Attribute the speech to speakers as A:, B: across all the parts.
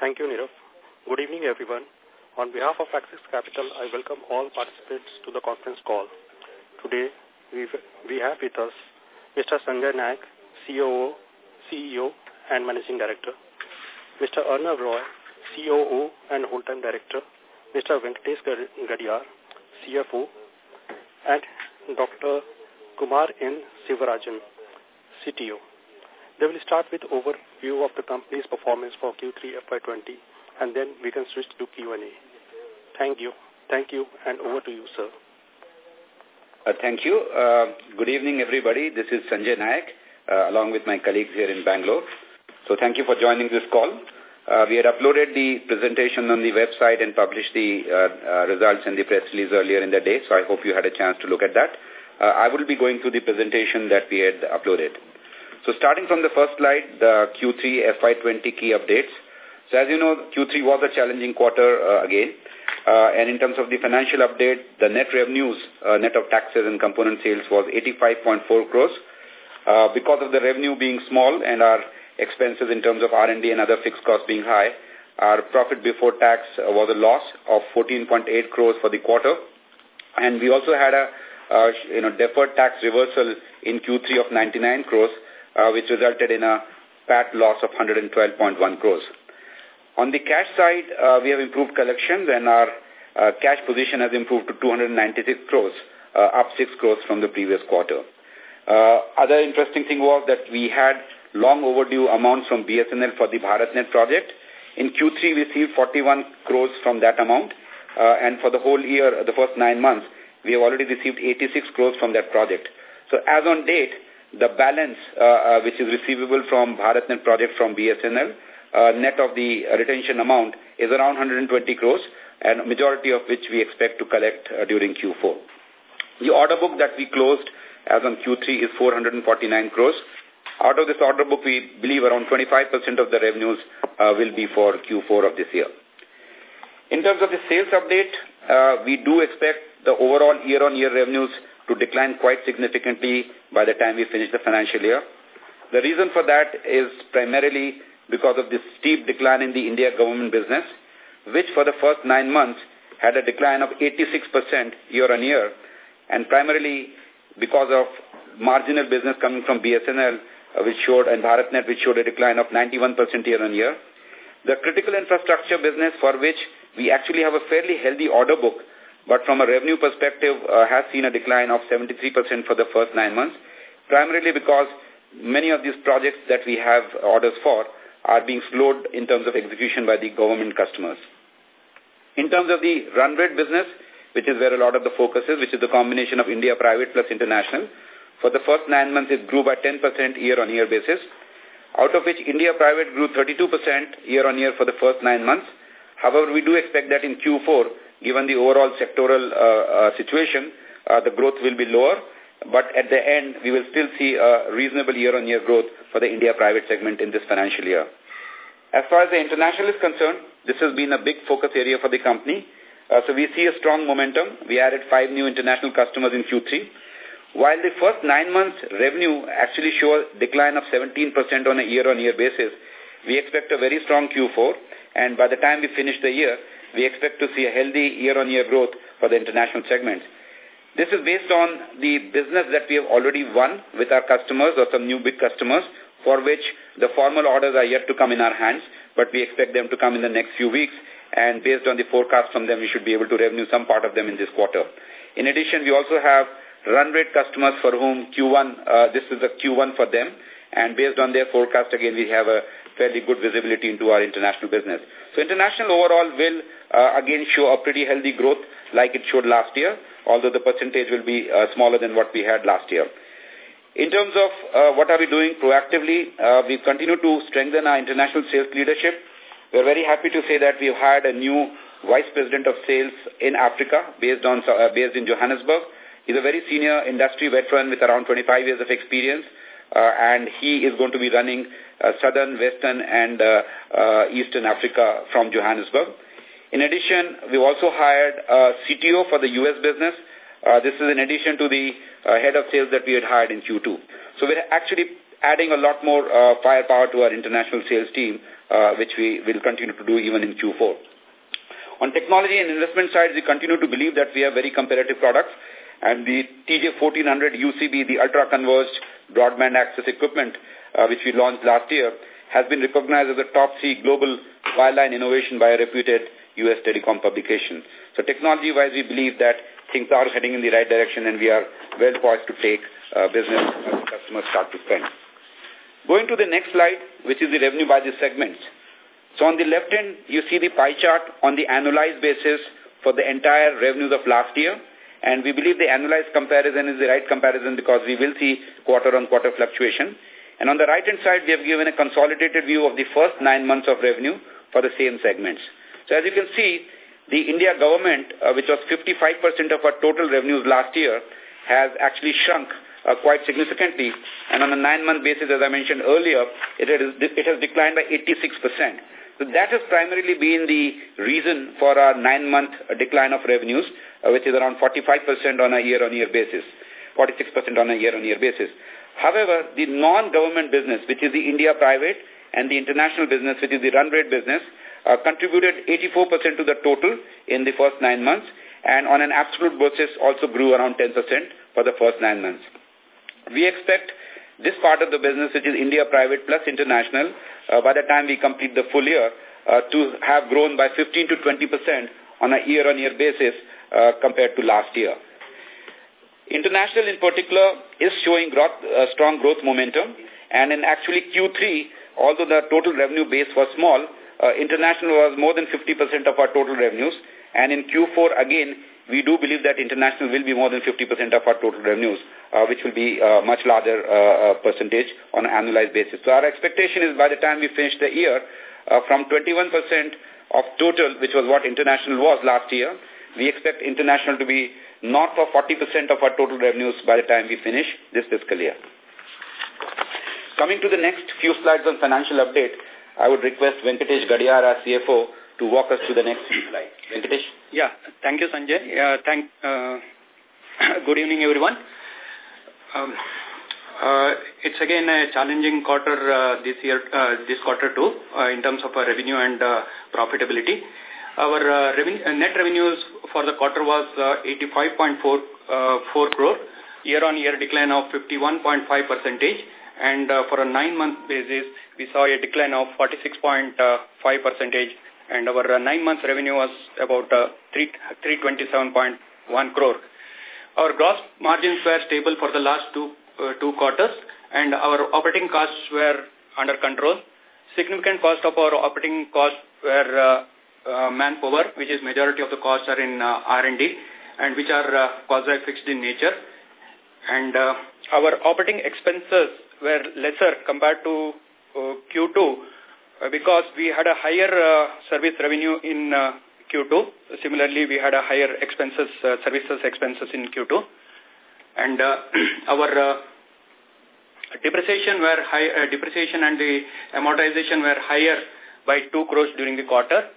A: Thank you, Nirav. Good evening, everyone. On behalf of Axis Capital, I welcome all participants to the conference call. Today, we have with us Mr. Sanjay Nayak, COO, CEO and Managing Director, Mr. Arnob Roy, COO and Whole-Time Director, Mr. Venkatesh Gadiyar, CFO, and Dr. Kumar N. Sivarajan, CTO. They will start with overview of the company's performance for Q3 FY20 and then we can switch to Q&A. Thank you. Thank you and over to you, sir.
B: Uh, thank you. Uh, good evening, everybody. This is Sanjay Nayak, uh, along with my colleagues here in Bangalore. So thank you for joining this call. Uh, we had uploaded the presentation on the website and published the uh, uh, results and the press release earlier in the day, so I hope you had a chance to look at that. Uh, I will be going through the presentation that we had uploaded. So starting from the first slide, the Q3 FY20 key updates. So as you know, Q3 was a challenging quarter uh, again. Uh, and in terms of the financial update, the net revenues, uh, net of taxes and component sales was 85.4 crores. Uh, because of the revenue being small and our expenses in terms of R&D and other fixed costs being high, our profit before tax uh, was a loss of 14.8 crores for the quarter. And we also had a uh, you know, deferred tax reversal in Q3 of 99 crores, uh, which resulted in a PAT loss of 112.1 crores. On the cash side, uh, we have improved collections and our uh, cash position has improved to 296 crores, uh, up 6 crores from the previous quarter. Uh, other interesting thing was that we had long overdue amounts from BSNL for the BharatNet project. In Q3, we received 41 crores from that amount. Uh, and for the whole year, the first nine months, we have already received 86 crores from that project. So as on date, the balance uh, uh, which is receivable from BharatNet project from BSNL, uh, net of the retention amount, is around 120 crores, and majority of which we expect to collect uh, during Q4. The order book that we closed as on Q3 is 449 crores. Out of this order book, we believe around 25% of the revenues uh, will be for Q4 of this year. In terms of the sales update, uh, we do expect the overall year-on-year -year revenues to decline quite significantly by the time we finish the financial year. The reason for that is primarily because of the steep decline in the India government business, which for the first nine months had a decline of 86% year-on-year, and primarily because of marginal business coming from BSNL, uh, which showed, and BharatNet, which showed a decline of 91% year-on-year. The critical infrastructure business for which we actually have a fairly healthy order book but from a revenue perspective uh, has seen a decline of 73% for the first nine months, primarily because many of these projects that we have orders for are being slowed in terms of execution by the government customers. In terms of the run rate business, which is where a lot of the focus is, which is the combination of India private plus international, for the first nine months it grew by 10% year-on-year basis, out of which India private grew 32% year-on-year for the first nine months. However, we do expect that in Q4, given the overall sectoral uh, uh, situation, uh, the growth will be lower. But at the end, we will still see a reasonable year-on-year -year growth for the India private segment in this financial year. As far as the international is concerned, this has been a big focus area for the company. Uh, so we see a strong momentum. We added five new international customers in Q3. While the first nine months revenue actually show a decline of 17% on a year-on-year -year basis, we expect a very strong Q4. And by the time we finish the year, we expect to see a healthy year-on-year -year growth for the international segments. This is based on the business that we have already won with our customers or some new big customers for which the formal orders are yet to come in our hands, but we expect them to come in the next few weeks. And based on the forecast from them, we should be able to revenue some part of them in this quarter. In addition, we also have run rate customers for whom Q1, uh, this is a Q1 for them. And based on their forecast, again, we have a fairly good visibility into our international business. So international overall will uh, again show a pretty healthy growth like it showed last year, although the percentage will be uh, smaller than what we had last year. In terms of uh, what are we doing proactively, uh, we continue to strengthen our international sales leadership. We're very happy to say that we've hired a new Vice President of Sales in Africa based, on, uh, based in Johannesburg. He's a very senior industry veteran with around 25 years of experience, and he is going to be running uh, Southern, Western, and uh, uh, Eastern Africa from Johannesburg. In addition, we've also hired a CTO for the U.S. business. Uh, this is in addition to the uh, head of sales that we had hired in Q2. So we're actually adding a lot more uh, firepower to our international sales team, uh, which we will continue to do even in Q4. On technology and investment side, we continue to believe that we have very competitive products and the TJ1400 UCB, the ultra-converged broadband access equipment, uh, which we launched last year, has been recognized as a top three global wireline innovation by a reputed U.S. telecom publication. So technology-wise, we believe that things are heading in the right direction and we are well poised to take uh, business as customers start to spend. Going to the next slide, which is the revenue by the segments. So on the left end, you see the pie chart on the annualized basis for the entire revenues of last year. And we believe the annualized comparison is the right comparison because we will see quarter-on-quarter -quarter fluctuation. And on the right-hand side, we have given a consolidated view of the first nine months of revenue for the same segments. So as you can see, the India government, uh, which was 55% of our total revenues last year, has actually shrunk uh, quite significantly. And on a nine-month basis, as I mentioned earlier, it has, it has declined by 86%. So that has primarily been the reason for our nine-month decline of revenues, uh, which is around 45% on a year-on-year -year basis, 46% on a year-on-year -year basis. However, the non-government business, which is the India private, and the international business, which is the run rate business, uh, contributed 84% to the total in the first nine months, and on an absolute basis also grew around 10% for the first nine months. We expect this part of the business, which is India private plus international, uh, by the time we complete the full year, uh, to have grown by 15 to 20% on a year-on-year -year basis uh, compared to last year. International in particular is showing growth, uh, strong growth momentum and in actually Q3, although the total revenue base was small, uh, international was more than 50% of our total revenues and in Q4 again we do believe that international will be more than 50% of our total revenues, uh, which will be a much larger uh, uh, percentage on an annualized basis. So our expectation is by the time we finish the year, uh, from 21% of total, which was what international was last year, we expect international to be north of 40% of our total revenues by the time we finish this fiscal year. Coming to the next few slides on financial update, I would request Venkatesh Gadiyar, our CFO, to walk us through the next few slides. Venkatesh?
C: Yeah, thank you, Sanjay. Uh, thank, uh, good evening, everyone. Um, uh, it's again a challenging quarter uh, this year, uh, this quarter too, uh, in terms of uh, revenue and uh, profitability. Our uh, revenue, uh, net revenues for the quarter was uh, 85.4 uh, crore, year-on-year -year decline of 51.5 percentage, and uh, for a nine-month basis, we saw a decline of 46.5 percentage and our uh, nine months revenue was about uh, 327.1 crore. Our gross margins were stable for the last two, uh, two quarters and our operating costs were under control. Significant cost of our operating costs were uh, manpower, which is majority of the costs are in R&D and which are quasi-fixed in nature. And our operating expenses were lesser compared to uh, Q2 uh, because we had a higher uh, service revenue in uh, Q2. Similarly, we had a higher expenses, services expenses in Q2. And our depreciation were high, depreciation and the amortization were higher by 2 crores during the quarter.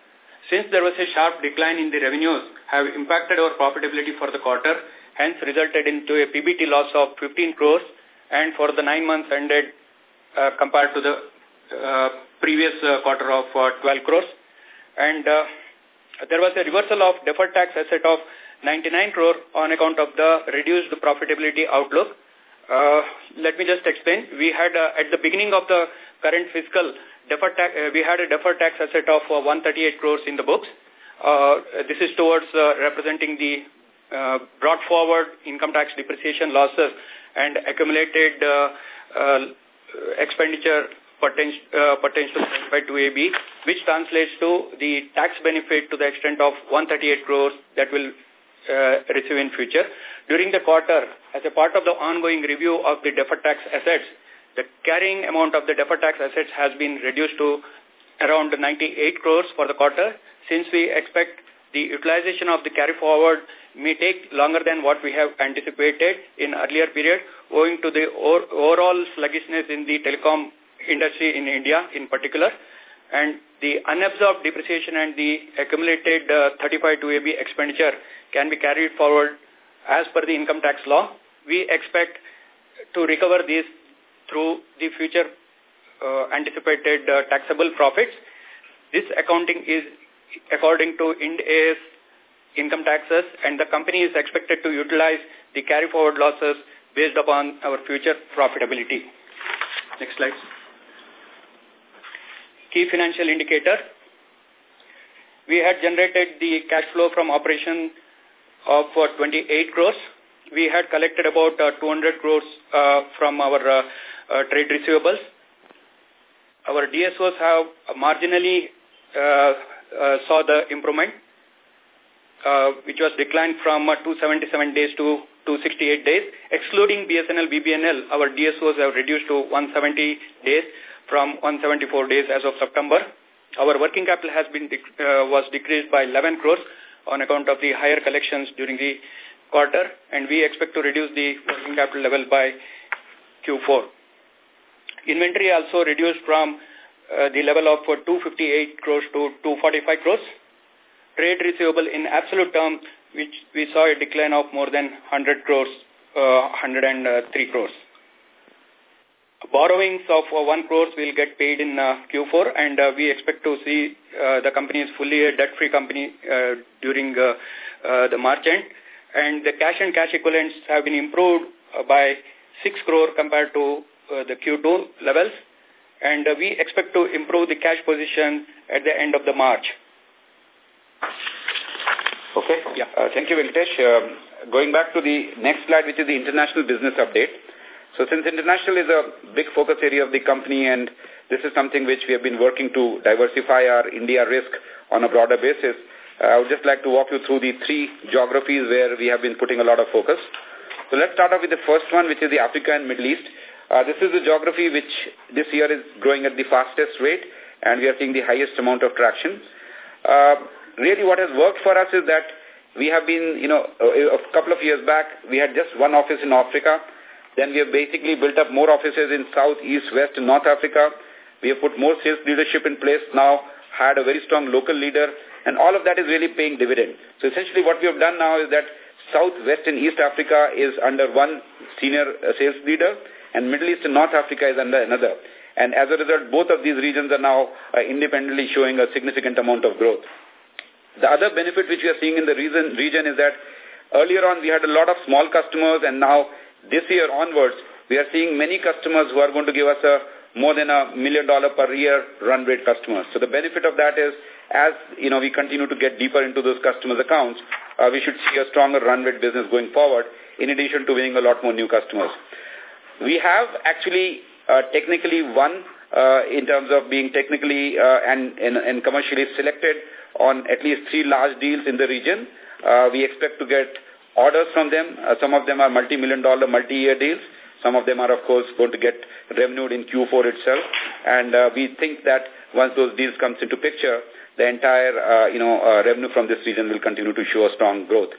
C: Since there was a sharp decline in the revenues, have impacted our profitability for the quarter, hence resulted into a PBT loss of 15 crores and for the nine months ended uh, compared to the uh, previous uh, quarter of uh, 12 crores. And uh, there was a reversal of deferred tax asset of 99 crore on account of the reduced profitability outlook. Uh, let me just explain. We had, uh, at the beginning of the current fiscal, deferred tax, uh, we had a deferred tax asset of uh, 138 crores in the books. Uh, this is towards uh, representing the uh, brought forward income tax depreciation losses and accumulated uh, uh, expenditure potential, uh, potential by 2AB, which translates to the tax benefit to the extent of 138 crores that will uh, receive in future. During the quarter, as a part of the ongoing review of the deferred tax assets, the carrying amount of the deferred tax assets has been reduced to around 98 crores for the quarter. Since we expect the utilization of the carry forward may take longer than what we have anticipated in earlier period, owing to the overall sluggishness in the telecom industry in India in particular. And the unabsorbed depreciation and the accumulated uh, 35 2AB expenditure can be carried forward as per the income tax law. We expect to recover these through the future uh, anticipated uh, taxable profits. This accounting is according to Ind AS income taxes and the company is expected to utilize the carry forward losses based upon our future profitability. Next slide. Key financial indicator. We had generated the cash flow from operation of uh, 28 crores. We had collected about uh, 200 crores uh, from our uh, uh, trade receivables. Our DSOs have marginally uh, saw the improvement, which was declined from uh, 277 days to 268 days. Excluding BSNL, BBNL, our DSOs have reduced to 170 days from 174 days as of September. Our working capital has been dec uh, was decreased by 11 crores on account of the higher collections during the quarter, and we expect to reduce the working capital level by Q4. Inventory also reduced from uh, the level of uh, 258 crores to 245 crores. Trade receivable in absolute term, which we saw a decline of more than 100 crores, uh, 103 crores. Borrowings of uh, 1 crores will get paid in uh, Q4 and uh, we expect to see uh, the company is fully a debt-free company uh, during uh, uh, the March end. And the cash and cash equivalents have been improved uh, by 6 crore compared to uh, the Q2 levels. And uh, we expect to improve the cash position at the end of the March.
B: Okay. Yeah. Uh, thank you, Venkatesh. Uh, going back to the next slide, which is the international business update. So since international is a big focus area of the company and this is something which we have been working to diversify our India risk on a broader basis, uh, I would just like to walk you through the three geographies where we have been putting a lot of focus. So let's start off with the first one, which is the Africa and Middle East. Uh, this is the geography which this year is growing at the fastest rate and we are seeing the highest amount of traction. Uh, really what has worked for us is that we have been, you know, a, a couple of years back, we had just one office in Africa then we have basically built up more offices in South, East, West, and North Africa. We have put more sales leadership in place now, had a very strong local leader, and all of that is really paying dividend. So essentially what we have done now is that South, West, and East Africa is under one senior uh, sales leader, and Middle East and North Africa is under another. And as a result, both of these regions are now uh, independently showing a significant amount of growth. The other benefit which we are seeing in the region is that earlier on we had a lot of small customers and now this year onwards, we are seeing many customers who are going to give us a more than a million dollar per year run rate customers. So the benefit of that is as you know we continue to get deeper into those customers' accounts, uh, we should see a stronger run rate business going forward in addition to winning a lot more new customers. We have actually uh, technically won uh, in terms of being technically uh, and, and, and commercially selected on at least three large deals in the region. Uh, we expect to get orders from them. Uh, some of them are multi-million dollar, multi-year deals. Some of them are, of course, going to get revenued in Q4 itself. And uh, we think that once those deals comes into picture, the entire, uh, you know, uh, revenue from this region will continue to show a strong growth.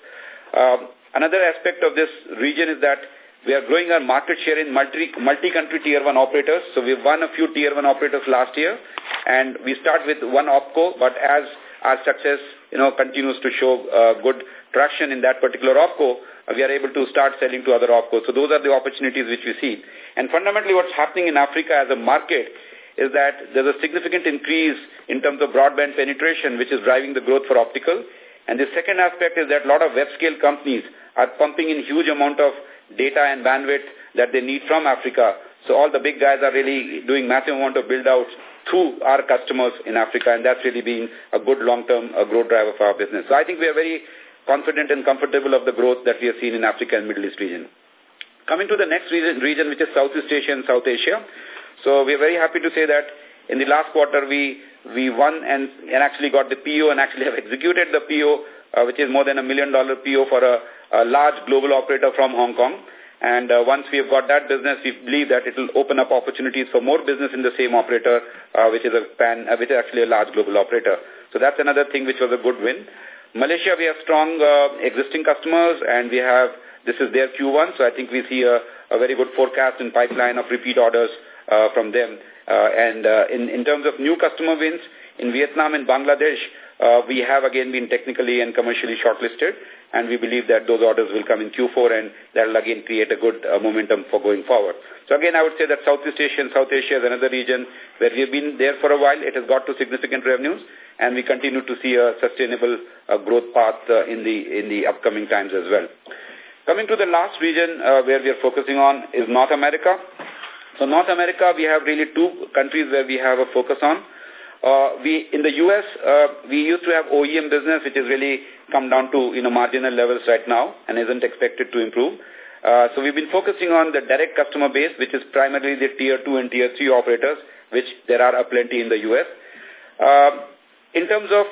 B: Um, another aspect of this region is that we are growing our market share in multi, multi-country tier 1 operators. So we've won a few tier 1 operators last year. And we start with one OPCO, but as our success, you know, continues to show uh, good traction in that particular OPCO, uh, we are able to start selling to other OPCOs. So those are the opportunities which we see. And fundamentally what's happening in Africa as a market is that there's a significant increase in terms of broadband penetration, which is driving the growth for optical. And the second aspect is that a lot of web-scale companies are pumping in huge amount of data and bandwidth that they need from Africa. So all the big guys are really doing massive amount of build-outs through our customers in Africa, and that's really been a good long-term uh, growth driver for our business. So I think we are very confident and comfortable of the growth that we have seen in Africa and Middle East region. Coming to the next region, region which is Southeast Asia and South Asia. So we are very happy to say that in the last quarter we we won and, and actually got the PO and actually have executed the PO, uh, which is more than a million dollar PO for a, a large global operator from Hong Kong. And uh, once we have got that business, we believe that it will open up opportunities for more business in the same operator, uh, which is a pan, uh, which is actually a large global operator. So that's another thing which was a good win. Malaysia, we have strong uh, existing customers, and we have this is their Q1, so I think we see a, a very good forecast and pipeline of repeat orders uh, from them. Uh, and uh, in, in terms of new customer wins, in Vietnam and Bangladesh, uh, we have again been technically and commercially shortlisted, and we believe that those orders will come in Q4, and that will again create a good uh, momentum for going forward. So again, I would say that Southeast Asia and South Asia is another region where we have been there for a while. It has got to significant revenues, and we continue to see a sustainable uh, growth path uh, in the in the upcoming times as well. Coming to the last region uh, where we are focusing on is North America. So North America, we have really two countries where we have a focus on. Uh, we in the U.S. Uh, we used to have OEM business, which has really come down to you know marginal levels right now and isn't expected to improve. Uh, so we've been focusing on the direct customer base, which is primarily the tier two and tier three operators, which there are plenty in the U.S. Uh, in terms of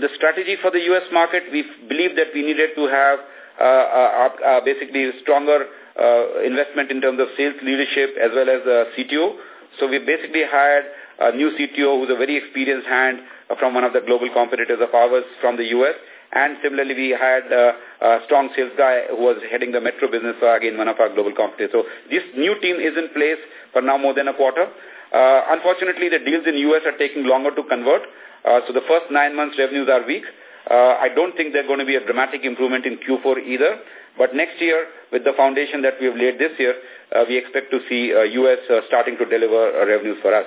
B: the strategy for the U.S. market, we believe that we needed to have uh, uh, uh, basically stronger uh, investment in terms of sales leadership as well as uh, CTO. So we basically hired a new CTO who's a very experienced hand from one of the global competitors of ours from the U.S. And similarly, we had uh, a strong sales guy who was heading the metro business for, again, one of our global competitors. So this new team is in place for now more than a quarter. Uh, unfortunately, the deals in U.S. are taking longer to convert. Uh, so the first nine months revenues are weak. Uh, I don't think there's going to be a dramatic improvement in Q4 either. But next year, with the foundation that we have laid this year, uh, we expect to see uh, U.S. Uh, starting to deliver uh, revenues for us.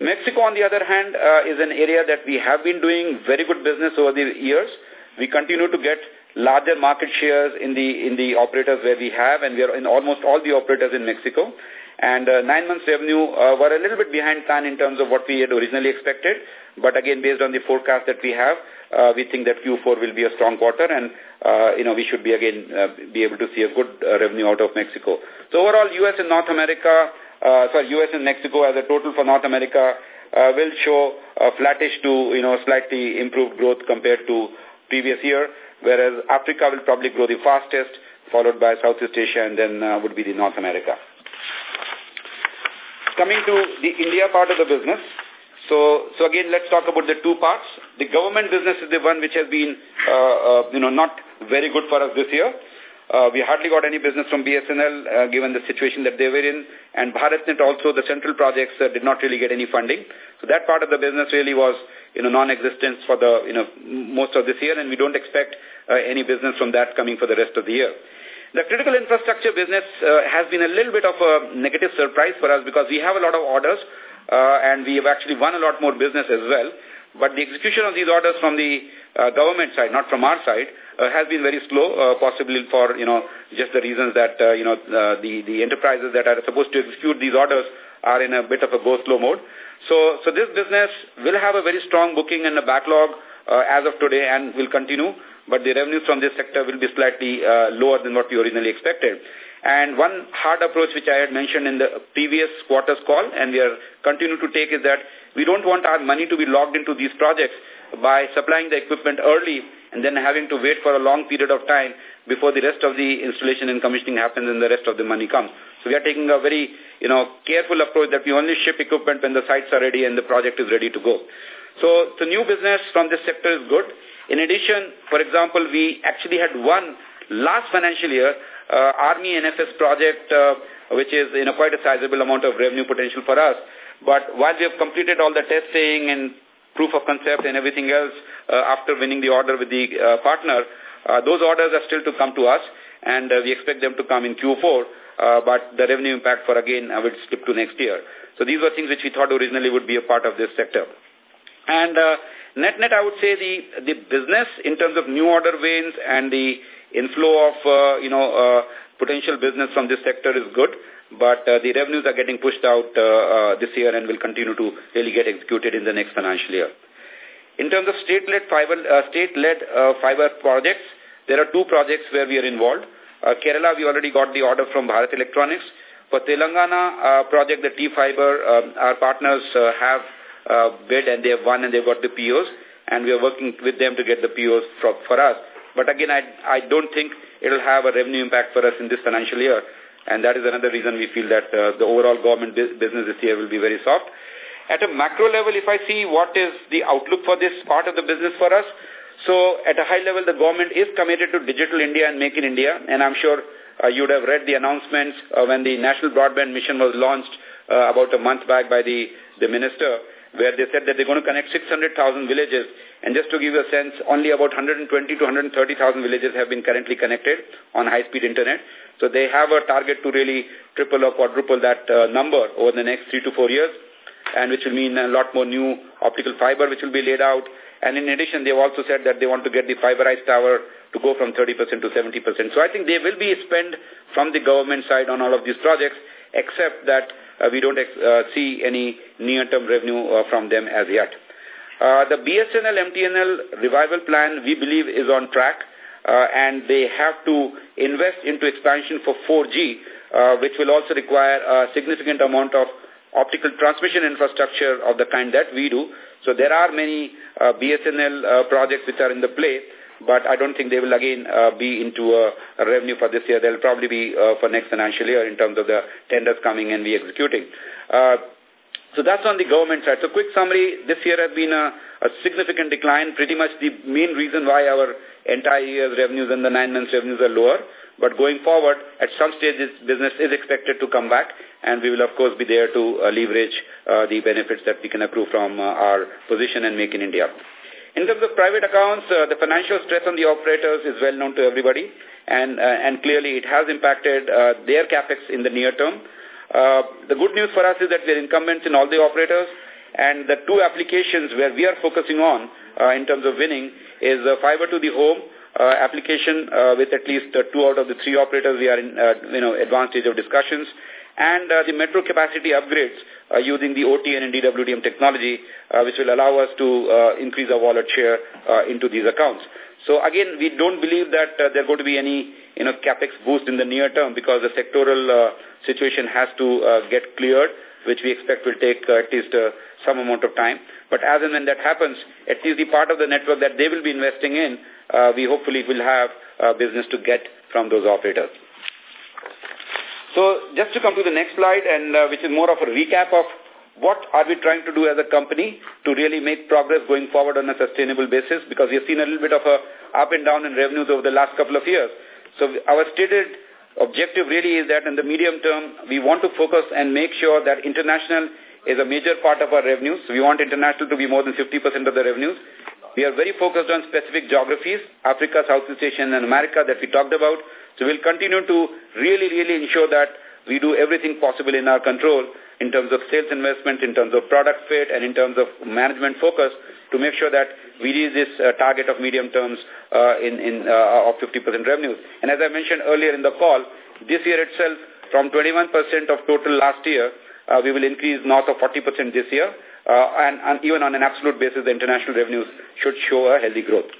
B: Mexico, on the other hand, uh, is an area that we have been doing very good business over the years. We continue to get larger market shares in the in the operators where we have, and we are in almost all the operators in Mexico. And uh, nine months revenue uh, were a little bit behind plan in terms of what we had originally expected. But again, based on the forecast that we have, uh, we think that Q4 will be a strong quarter and, uh, you know, we should be again uh, be able to see a good uh, revenue out of Mexico. So overall, U.S. and North America uh, sorry, U.S. and Mexico as a total for North America uh, will show a flattish to, you know, slightly improved growth compared to previous year, whereas Africa will probably grow the fastest, followed by Southeast Asia, and then uh, would be the North America. Coming to the India part of the business, so, so again, let's talk about the two parts. The government business is the one which has been, uh, uh, you know, not very good for us this year. Uh, we hardly got any business from BSNL uh, given the situation that they were in. And BharatNet also, the central projects uh, did not really get any funding. So that part of the business really was, you know, non-existent for the, you know, most of this year. And we don't expect uh, any business from that coming for the rest of the year. The critical infrastructure business uh, has been a little bit of a negative surprise for us because we have a lot of orders and we have actually won a lot more business as well. But the execution of these orders from the uh, government side, not from our side, uh, has been very slow, uh, possibly for, you know, just the reasons that, uh, you know, uh, the, the enterprises that are supposed to execute these orders are in a bit of a go-slow mode. So, so this business will have a very strong booking and a backlog uh, as of today and will continue, but the revenues from this sector will be slightly uh, lower than what we originally expected. And one hard approach which I had mentioned in the previous quarter's call and we are continuing to take is that we don't want our money to be logged into these projects by supplying the equipment early and then having to wait for a long period of time before the rest of the installation and commissioning happens and the rest of the money comes. So we are taking a very, you know, careful approach that we only ship equipment when the sites are ready and the project is ready to go. So the new business from this sector is good. In addition, for example, we actually had one last financial year uh, Army NFS project, uh, which is you know quite a sizable amount of revenue potential for us. But while we have completed all the testing and proof of concept and everything else uh, after winning the order with the uh, partner, uh, those orders are still to come to us, and uh, we expect them to come in Q4. Uh, but the revenue impact for again uh, will slip to next year. So these were things which we thought originally would be a part of this sector. And uh, net net, I would say the the business in terms of new order wins and the inflow of, uh, you know, uh, potential business from this sector is good, but uh, the revenues are getting pushed out this year and will continue to really get executed in the next financial year. In terms of state-led fiber, state-led fiber projects, there are two projects where we are involved. Kerala, we already got the order from Bharat Electronics. For Telangana project, the T-Fiber, um, our partners have bid and they have won and they've got the POs and we are working with them to get the POs for, for us. But again, I, I don't think it will have a revenue impact for us in this financial year. And that is another reason we feel that uh, the overall government business this year will be very soft. At a macro level, if I see what is the outlook for this part of the business for us, so at a high level, the government is committed to Digital India and Make in India. And I'm sure uh, you would have read the announcements uh, when the National Broadband Mission was launched uh, about a month back by the, the minister. Where they said that they're going to connect 600,000 villages. And just to give you a sense, only about 120 to 130,000 villages have been currently connected on high-speed internet. So they have a target to really triple or quadruple that uh, number over the next three to four years, and which will mean a lot more new optical fiber which will be laid out. And in addition, they've also said that they want to get the fiberized tower to go from 30% to 70%. So I think there will be spend from the government side on all of these projects, except that uh, we don't uh, see any near-term revenue uh, from them as yet. The BSNL MTNL revival plan, we believe, is on track, and they have to invest into expansion for 4G, uh, which will also require a significant amount of optical transmission infrastructure of the kind that we do. So there are many BSNL projects which are in the play, but I don't think they will again uh, be into a, a, revenue for this year. They'll probably be uh, for next financial year in terms of the tenders coming and we executing. Uh, so that's on the government side. So quick summary, this year has been a, a significant decline, pretty much the main reason why our entire year's revenues and the nine months revenues are lower. But going forward, at some stage, this business is expected to come back, and we will, of course, be there to uh, leverage uh, the benefits that we can accrue from uh, our position and make in India. In terms of private accounts, uh, the financial stress on the operators is well known to everybody, and, uh, and clearly it has impacted uh, their capex in the near term. Uh, the good news for us is that we are incumbents in all the operators, and the two applications where we are focusing on uh, in terms of winning is uh, fiber to the home uh, application uh, with at least uh, two out of the three operators we are in uh, you know advanced stage of discussions and uh, the metro capacity upgrades uh, using the OTN and DWDM technology, uh, which will allow us to uh, increase our wallet share uh, into these accounts. So again, we don't believe that uh, there are going to be any you know capex boost in the near term because the sectoral uh, situation has to uh, get cleared, which we expect will take uh, at least uh, some amount of time. But as and when that happens, at least the part of the network that they will be investing in, uh, we hopefully will have uh, business to get from those operators. So just to come to the next slide, and uh, which is more of a recap of what are we trying to do as a company to really make progress going forward on a sustainable basis, because we have seen a little bit of a up and down in revenues over the last couple of years. So our stated objective really is that in the medium term, we want to focus and make sure that international is a major part of our revenues. We want international to be more than 50% of the revenues. We are very focused on specific geographies, Africa, Southeast Asia, and America that we talked about. So we'll continue to really, really ensure that we do everything possible in our control in terms of sales investment, in terms of product fit, and in terms of management focus to make sure that we reach this uh, target of medium terms uh, in, in uh, of 50% revenues. And as I mentioned earlier in the call, this year itself, from 21% of total last year, uh, we will increase north of 40% this year. Uh, and, and even on an absolute basis, the international revenues should show a healthy growth.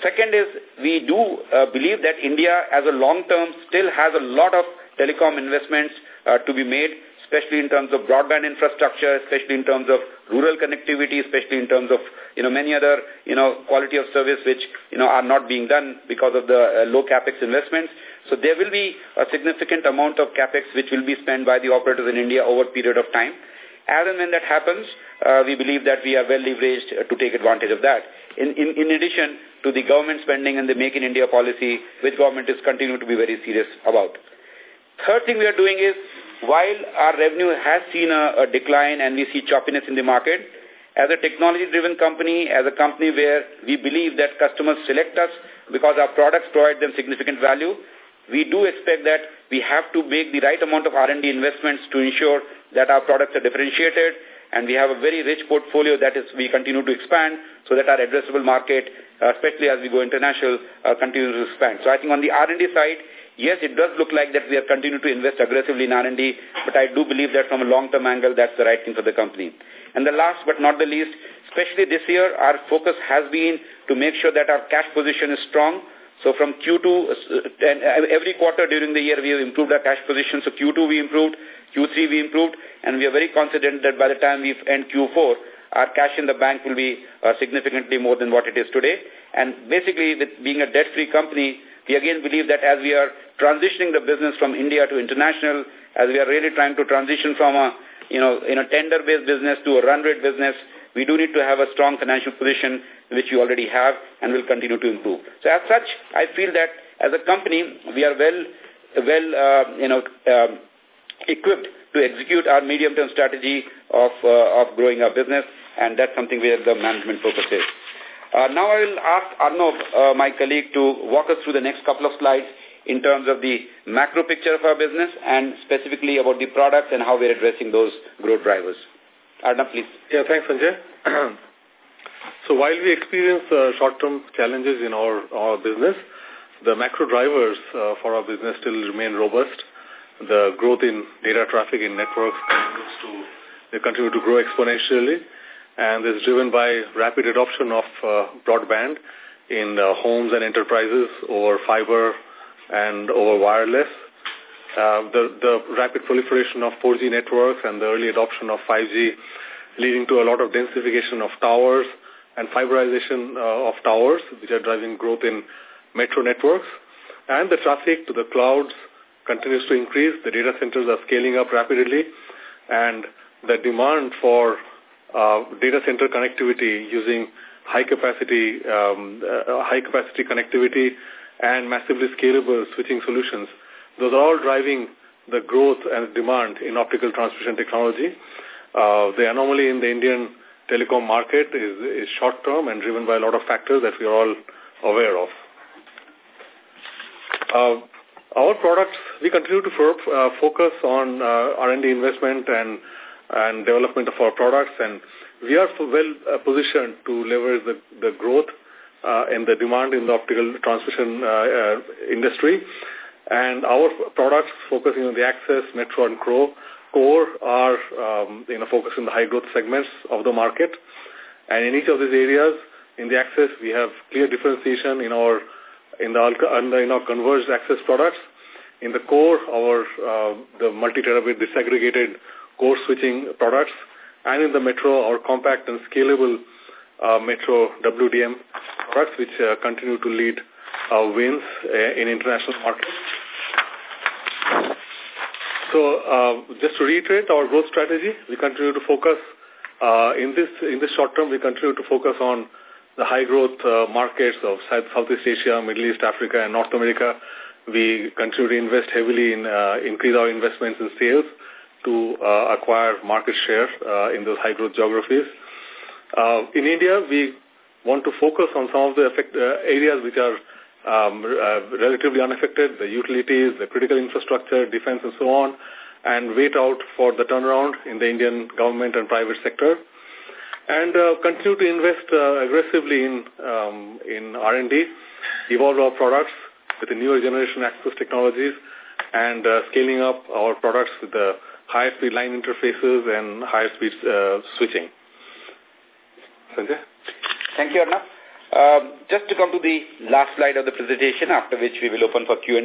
B: Second is, we do uh, believe that India as a long term still has a lot of telecom investments uh, to be made, especially in terms of broadband infrastructure, especially in terms of rural connectivity, especially in terms of, you know, many other, you know, quality of service which, you know, are not being done because of the uh, low capex investments. So there will be a significant amount of capex which will be spent by the operators in India over a period of time. As and when that happens, uh, we believe that we are well leveraged uh, to take advantage of that. In, in, in addition to the government spending and the Make in India policy, which government is continuing to be very serious about. Third thing we are doing is, while our revenue has seen a, a decline and we see choppiness in the market, as a technology-driven company, as a company where we believe that customers select us because our products provide them significant value, we do expect that we have to make the right amount of R&D investments to ensure that our products are differentiated and we have a very rich portfolio that is we continue to expand so that our addressable market, especially as we go international, uh, continues to expand. So I think on the R&D side, yes, it does look like that we are continuing to invest aggressively in R&D, but I do believe that from a long-term angle, that's the right thing for the company. And the last but not the least, especially this year, our focus has been to make sure that our cash position is strong, so from Q2, uh, and every quarter during the year we have improved our cash position. So Q2 we improved, Q3 we improved, and we are very confident that by the time we end Q4, our cash in the bank will be uh, significantly more than what it is today. And basically, with being a debt-free company, we again believe that as we are transitioning the business from India to international, as we are really trying to transition from a you know in a tender-based business to a run rate business, we do need to have a strong financial position, which we already have and will continue to improve. So as such, I feel that as a company, we are well, well, uh, you know, um, equipped to execute our medium-term strategy of, uh, of growing our business, and that's something where the management focus is. Uh, now I will ask Arnob, uh, my colleague, to walk us through the next couple of slides in terms of the macro picture of our business and specifically about the products and how we're addressing those growth drivers. Arnob, please.
D: Yeah, thanks, Sanjay. so while we experience uh, short-term challenges in our, our business, the macro drivers uh, for our business still remain robust. The growth in data traffic in networks continues to they continue to grow exponentially and is driven by rapid adoption of uh, broadband in uh, homes and enterprises over fiber and over wireless. Uh, the, the rapid proliferation of 4G networks and the early adoption of 5G leading to a lot of densification of towers and fiberization uh, of towers, which are driving growth in metro networks. And the traffic to the clouds continues to increase. The data centers are scaling up rapidly. And the demand for uh, data center connectivity using high capacity, um, uh, high capacity connectivity and massively scalable switching solutions. Those are all driving the growth and demand in optical transmission technology. Uh, the anomaly in the Indian telecom market is, is short-term and driven by a lot of factors that we are all aware of. Uh, our products, we continue to uh, focus on uh, R&D investment and and development of our products, and we are well uh, positioned to leverage the, the growth uh, and the demand in the optical transmission uh, uh, industry. And our products focusing on the access, metro, and core, core are um, you know focusing on the high growth segments of the market. And in each of these areas, in the access, we have clear differentiation in our in the in our converged access products. In the core, our uh, the multi-terabit disaggregated core switching products, and in the metro, our compact and scalable uh, metro WDM products, which uh, continue to lead uh, wins uh, in international markets. So, uh, just to reiterate our growth strategy, we continue to focus uh, in this in this short term. We continue to focus on the high growth uh, markets of South, Southeast Asia, Middle East, Africa, and North America. We continue to invest heavily in uh, increase our investments in sales to uh, acquire market share uh, in those high growth geographies. Uh, in India, we want to focus on some of the effect, uh, areas which are um, uh, relatively unaffected, the utilities, the critical infrastructure, defense and so on, and wait out for the turnaround in the Indian government and private sector. And uh, continue to invest uh, aggressively in, um, in R&D, evolve our products with the newer generation access technologies, and uh, scaling up our products with the higher speed line interfaces and higher speed uh, switching. Sanjay?
B: Thank you, Arnob. Uh, just to come to the last slide of the presentation, after which we will open for Q&A.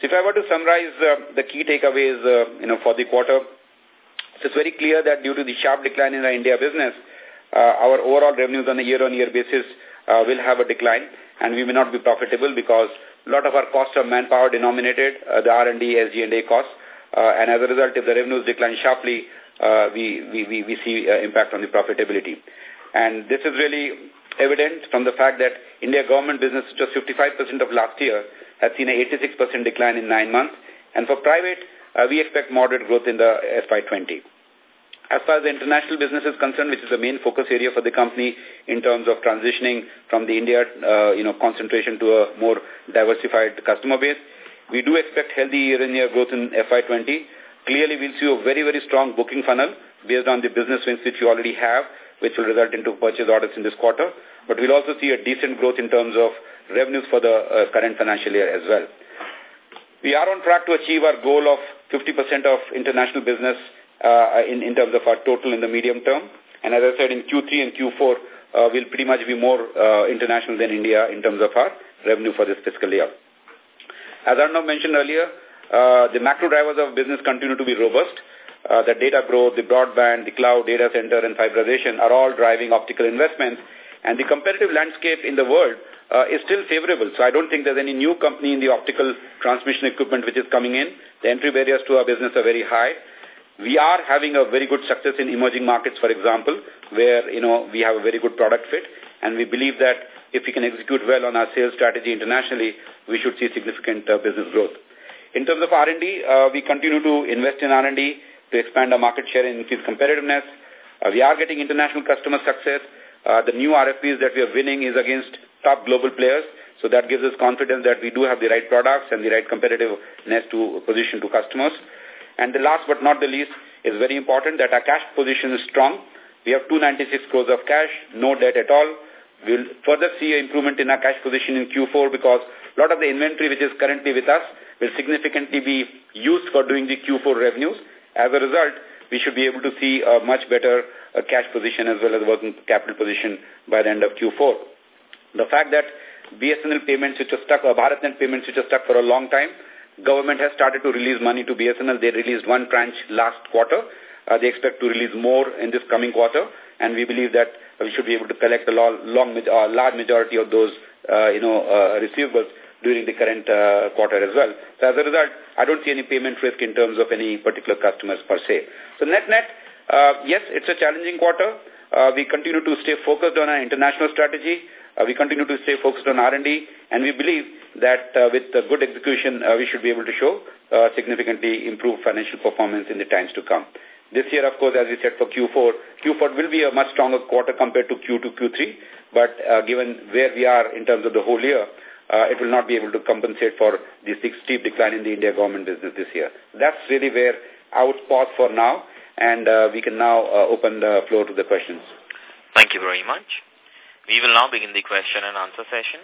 B: So if I were to summarize uh, the key takeaways, uh, you know, for the quarter, so it's very clear that due to the sharp decline in our India business, uh, our overall revenues on a year-on-year -year basis uh, will have a decline, and we may not be profitable because a lot of our costs are manpower denominated, uh, the R&D, SG&A costs, uh, and as a result, if the revenues decline sharply, uh, we, we, we see uh, impact on the profitability. And this is really evident from the fact that India government business, which was 55% of last year, has seen an 86% decline in nine months. And for private, uh, we expect moderate growth in the FY20. As far as the international business is concerned, which is the main focus area for the company in terms of transitioning from the India, uh, you know, concentration to a more diversified customer base, we do expect healthy year-on-year growth in FY20. Clearly, we'll see a very, very strong booking funnel based on the business wins which we already have, which will result into purchase orders in this quarter. But we'll also see a decent growth in terms of revenues for the uh, current financial year as well. We are on track to achieve our goal of 50% of international business uh, in, in terms of our total in the medium term. And as I said, in Q3 and Q4, uh, we'll pretty much be more uh, international than India in terms of our revenue for this fiscal year. As Arnob mentioned earlier, uh, the macro drivers of business continue to be robust. Uh, the data growth, the broadband, the cloud, data center, and fiberization are all driving optical investments. And the competitive landscape in the world uh, is still favorable. So I don't think there's any new company in the optical transmission equipment which is coming in. The entry barriers to our business are very high. We are having a very good success in emerging markets, for example, where, you know, we have a very good product fit. And we believe that if we can execute well on our sales strategy internationally, we should see significant uh, business growth. In terms of R&D, uh, we continue to invest in R&D. To expand our market share and increase competitiveness. Uh, we are getting international customer success. Uh, the new RFPs that we are winning is against top global players. So that gives us confidence that we do have the right products and the right competitiveness to position to customers. And the last but not the least is very important that our cash position is strong. We have 296 crores of cash, no debt at all. We'll further see an improvement in our cash position in Q4 because a lot of the inventory which is currently with us will significantly be used for doing the Q4 revenues. As a result, we should be able to see a much better uh, cash position as well as working capital position by the end of Q4. The fact that BSNL payments which are stuck, or BharatNet payments which are stuck for a long time, government has started to release money to BSNL. They released one tranche last quarter. Uh, they expect to release more in this coming quarter, and we believe that we should be able to collect a long, long uh, large majority of those, uh, you know, uh, receivables during the current uh, quarter as well. So as a result, I don't see any payment risk in terms of any particular customers per se. So net-net, uh, yes, it's a challenging quarter. Uh, we continue to stay focused on our international strategy. Uh, we continue to stay focused on R&D, and we believe that uh, with uh, good execution, uh, we should be able to show uh, significantly improved financial performance in the times to come. This year, of course, as we said for Q4, Q4 will be a much stronger quarter compared to Q2, Q3, but uh, given where we are in terms of the whole year, uh, it will not be able to compensate for the steep decline in the India government business this year. That's really where I would pause for now, and uh, we can now uh, open the floor to the questions.
E: Thank you very much. We will now begin the question and answer session.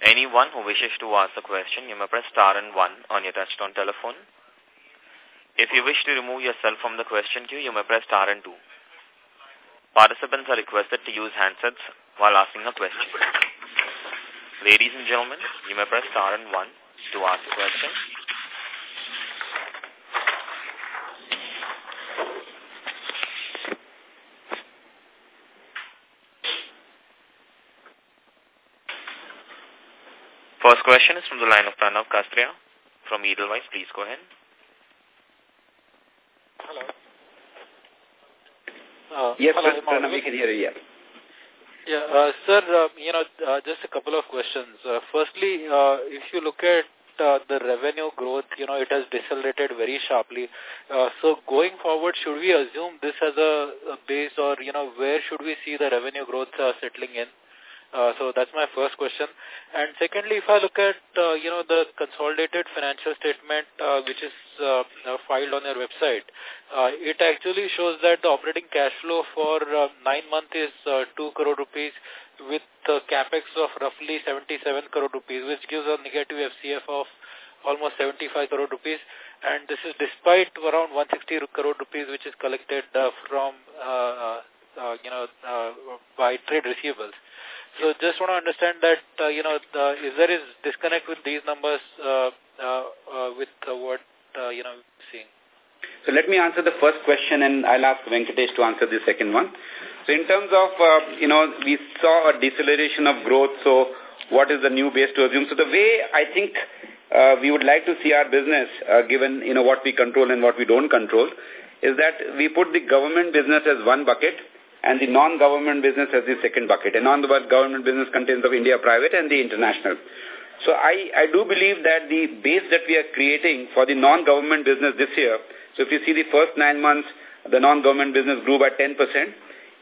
E: Anyone who wishes to ask a question, you may press star and one on your touchtone telephone. If you wish to remove yourself from the question queue, you may press star and two. Participants are requested to use handsets while asking a question. Ladies and gentlemen, you may press star and one to ask a question. First question is from the line of Pranav Kastria from Edelweiss. Please go ahead.
F: Hello.
B: Uh, yes, hello, Pranav, we can hear you. Yeah.
F: Yeah, uh, sir, uh, you know, uh, just a couple of questions. Uh, firstly, uh, if you look at uh, the revenue growth, you know, it has decelerated very sharply. Uh, so going forward, should we assume this as a, a base or, you know, where should we see the revenue growth uh, settling in? Uh, so that's my first question. And secondly, if I look at, uh, you know, the consolidated financial statement, uh, which is uh, uh, filed on your website, uh, it actually shows that the operating cash flow for uh, nine months is uh, 2 crore rupees with the capex of roughly 77 crore rupees, which gives a negative FCF of almost 75 crore rupees. And this is despite around 160 crore rupees, which is collected uh, from, uh, uh, you know, uh, by trade receivables. So just want to understand that, uh, you know, the, is there is disconnect with these numbers uh, uh, uh, with uh, what, uh, you know, seeing?
B: So let me answer the first question and I'll ask Venkatesh to answer the second one. So in terms of, you know, we saw a deceleration of growth. So what is the new base to assume? So the way I think we would like to see our business, given, you know, what we control and what we don't control, is that we put the government business as one bucket and the non-government business as the second bucket. And non-government business contains of India private and the international. So I, I do believe that the base that we are creating for the non-government business this year, so if you see the first nine months, the non-government business grew by 10%.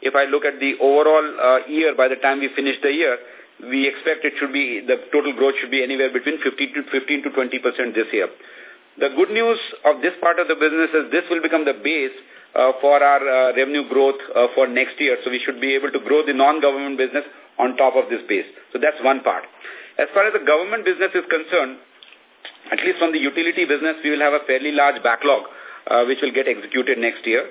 B: If I look at the overall uh, year, by the time we finish the year, we expect it should be, the total growth should be anywhere between 15 to 15 to 20% this year. The good news of this part of the business is this will become the base uh, for our uh, revenue growth uh, for next year. So we should be able to grow the non-government business on top of this base. So that's one part. As far as the government business is concerned, at least from the utility business, we will have a fairly large backlog uh, which will get executed next year.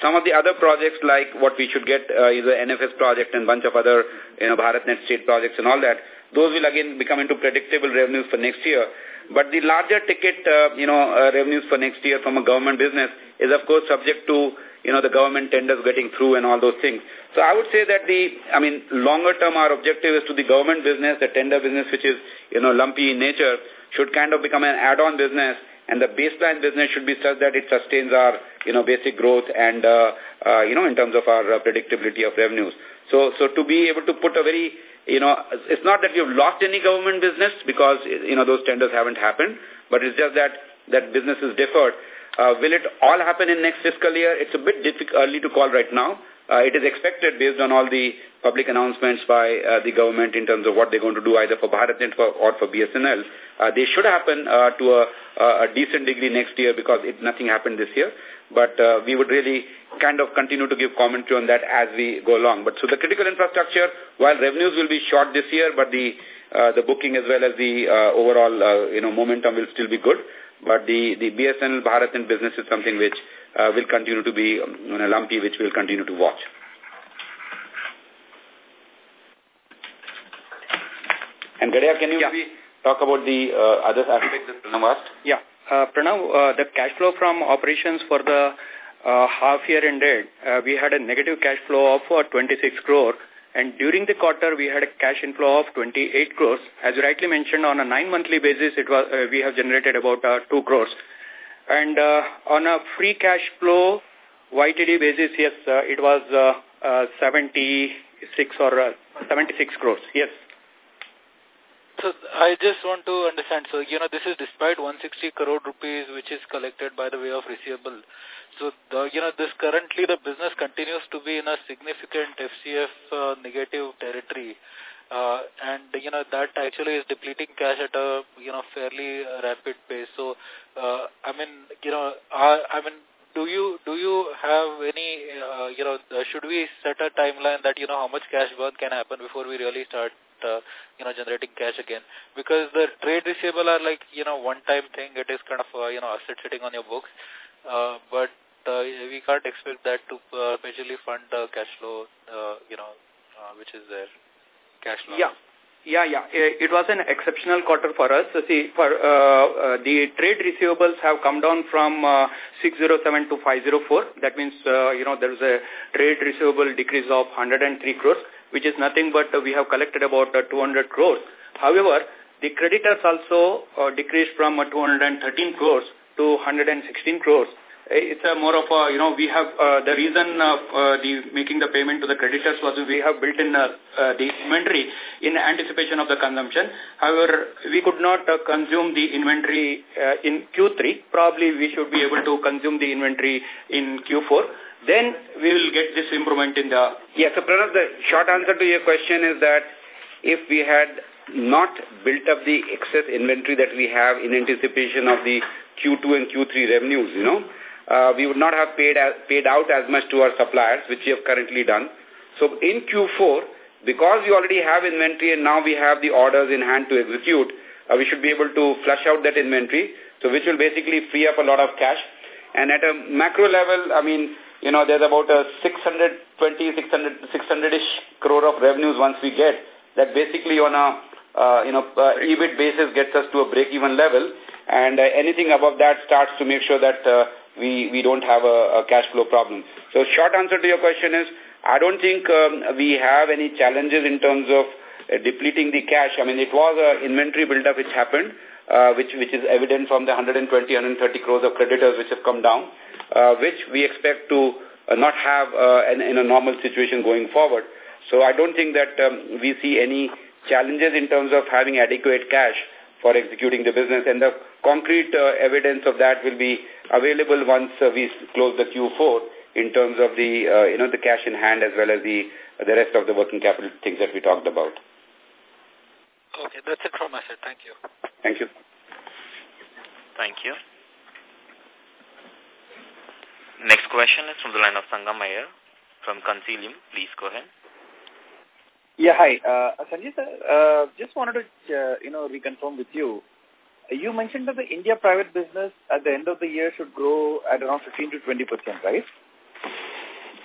B: Some of the other projects like what we should get uh, is the NFS project and bunch of other, you know, BharatNet state projects and all that, those will again become into predictable revenues for next year. But the larger ticket, uh, you know, uh, revenues for next year from a government business is, of course, subject to, you know, the government tenders getting through and all those things. So I would say that the, I mean, longer term, our objective is to the government business, the tender business, which is, you know, lumpy in nature, should kind of become an add-on business and the baseline business should be such that it sustains our, you know, basic growth and, uh, uh, you know, in terms of our uh, predictability of revenues. So, so to be able to put a very you know, it's not that we've lost any government business because, you know, those tenders haven't happened, but it's just that that business is deferred. Uh, will it all happen in next fiscal year? It's a bit difficult, early to call right now. Uh, it is expected based on all the public announcements by uh, the government in terms of what they're going to do either for BharatNet or for BSNL. Uh, they should happen uh, to a, a decent degree next year because it, nothing happened this year. But uh, we would really kind of continue to give commentary on that as we go along. But so the critical infrastructure, while revenues will be short this year, but the uh, the booking as well as the uh, overall uh, you know momentum will still be good. But the the BSNL BharatNet business is something which uh, will continue to be um, you know, lumpy, which we'll continue to watch. And Gadia, can you yeah. talk about the uh, other aspects that Pranav asked?
C: Yeah. Uh, Pranav, uh, the cash flow from operations for the uh, half year ended, uh, we had a negative cash flow of uh, 26 crore. And during the quarter, we had a cash inflow of 28 crores. As you rightly mentioned, on a nine-monthly basis, it was uh, we have generated about uh, 2 crores. And uh, on a free cash flow YTD basis, yes, uh, it was uh, uh, 76 or uh, 76 crores. Yes.
F: So I just want to understand. So, you know, this is despite 160 crore rupees which is collected by the way of receivable. So, the, you know, this currently the business continues to be in a significant FCF uh, negative territory. Uh, and, you know, that actually is depleting cash at a, you know, fairly rapid pace. So, uh, I mean, you know, uh, I mean, do you do you have any, uh, you know, should we set a timeline that, you know, how much cash burn can happen before we really start uh, you know, generating cash again. Because the trade receivable are like, you know, one-time thing. It is kind of, uh, you know, asset sitting on your books. Uh, but uh, we can't expect that to uh, majorly fund the cash flow, uh, you know, uh, which is there. Cash flow.
C: Yeah. Yeah, yeah. It was an exceptional quarter for us. See, for uh, uh, the trade receivables have come down from uh, 607 to 504. That means, uh, you know, there is a trade receivable decrease of 103 crores which is nothing but we have collected about uh, 200 crores. However, the creditors also uh, decreased from uh, 213 crores to 116 crores. It's a more of a, you know, we have, uh, the reason of uh, the making the payment to the creditors was we have built in uh, uh, the inventory in anticipation of the consumption. However, we could not uh, consume the inventory uh, in Q3. Probably we should be able to consume the inventory in Q4 then we will get this improvement in the...
B: Yes, so Pranav, the short answer to your question is that if we had not built up the excess inventory that we have in anticipation of the Q2 and Q3 revenues, you know, uh, we would not have paid, as, paid out as much to our suppliers, which we have currently done. So in Q4, because we already have inventory and now we have the orders in hand to execute, uh, we should be able to flush out that inventory, so which will basically free up a lot of cash. And at a macro level, I mean, you know, there's about a 620, 600, 600-ish crore of revenues once we get. That basically on a, uh, you know, uh, EBIT basis gets us to a break-even level. And uh, anything above that starts to make sure that uh, we, we don't have a, a cash flow problem. So short answer to your question is, I don't think um, we have any challenges in terms of uh, depleting the cash. I mean, it was an inventory buildup which happened, uh, which, which is evident from the 120, 130 crores of creditors which have come down uh, which we expect to uh, not have uh, in, in a normal situation going forward. So I don't think that um, we see any challenges in terms of having adequate cash for executing the business and the concrete uh, evidence of that will be available once uh, we close the Q4 in terms of the uh, you know the cash in hand as well as the the rest of the working capital things that we talked about.
F: Okay, that's it from my side. Thank you.
B: Thank you.
E: Thank you. Next question is from the line of Sangam Iyer from Consilium. Please go ahead.
G: Yeah, hi. Uh, Sanjay sir, uh, just wanted to, uh, you know, reconfirm with you. You mentioned that the India private business at the end of the year should grow at around 15 to 20 percent, right?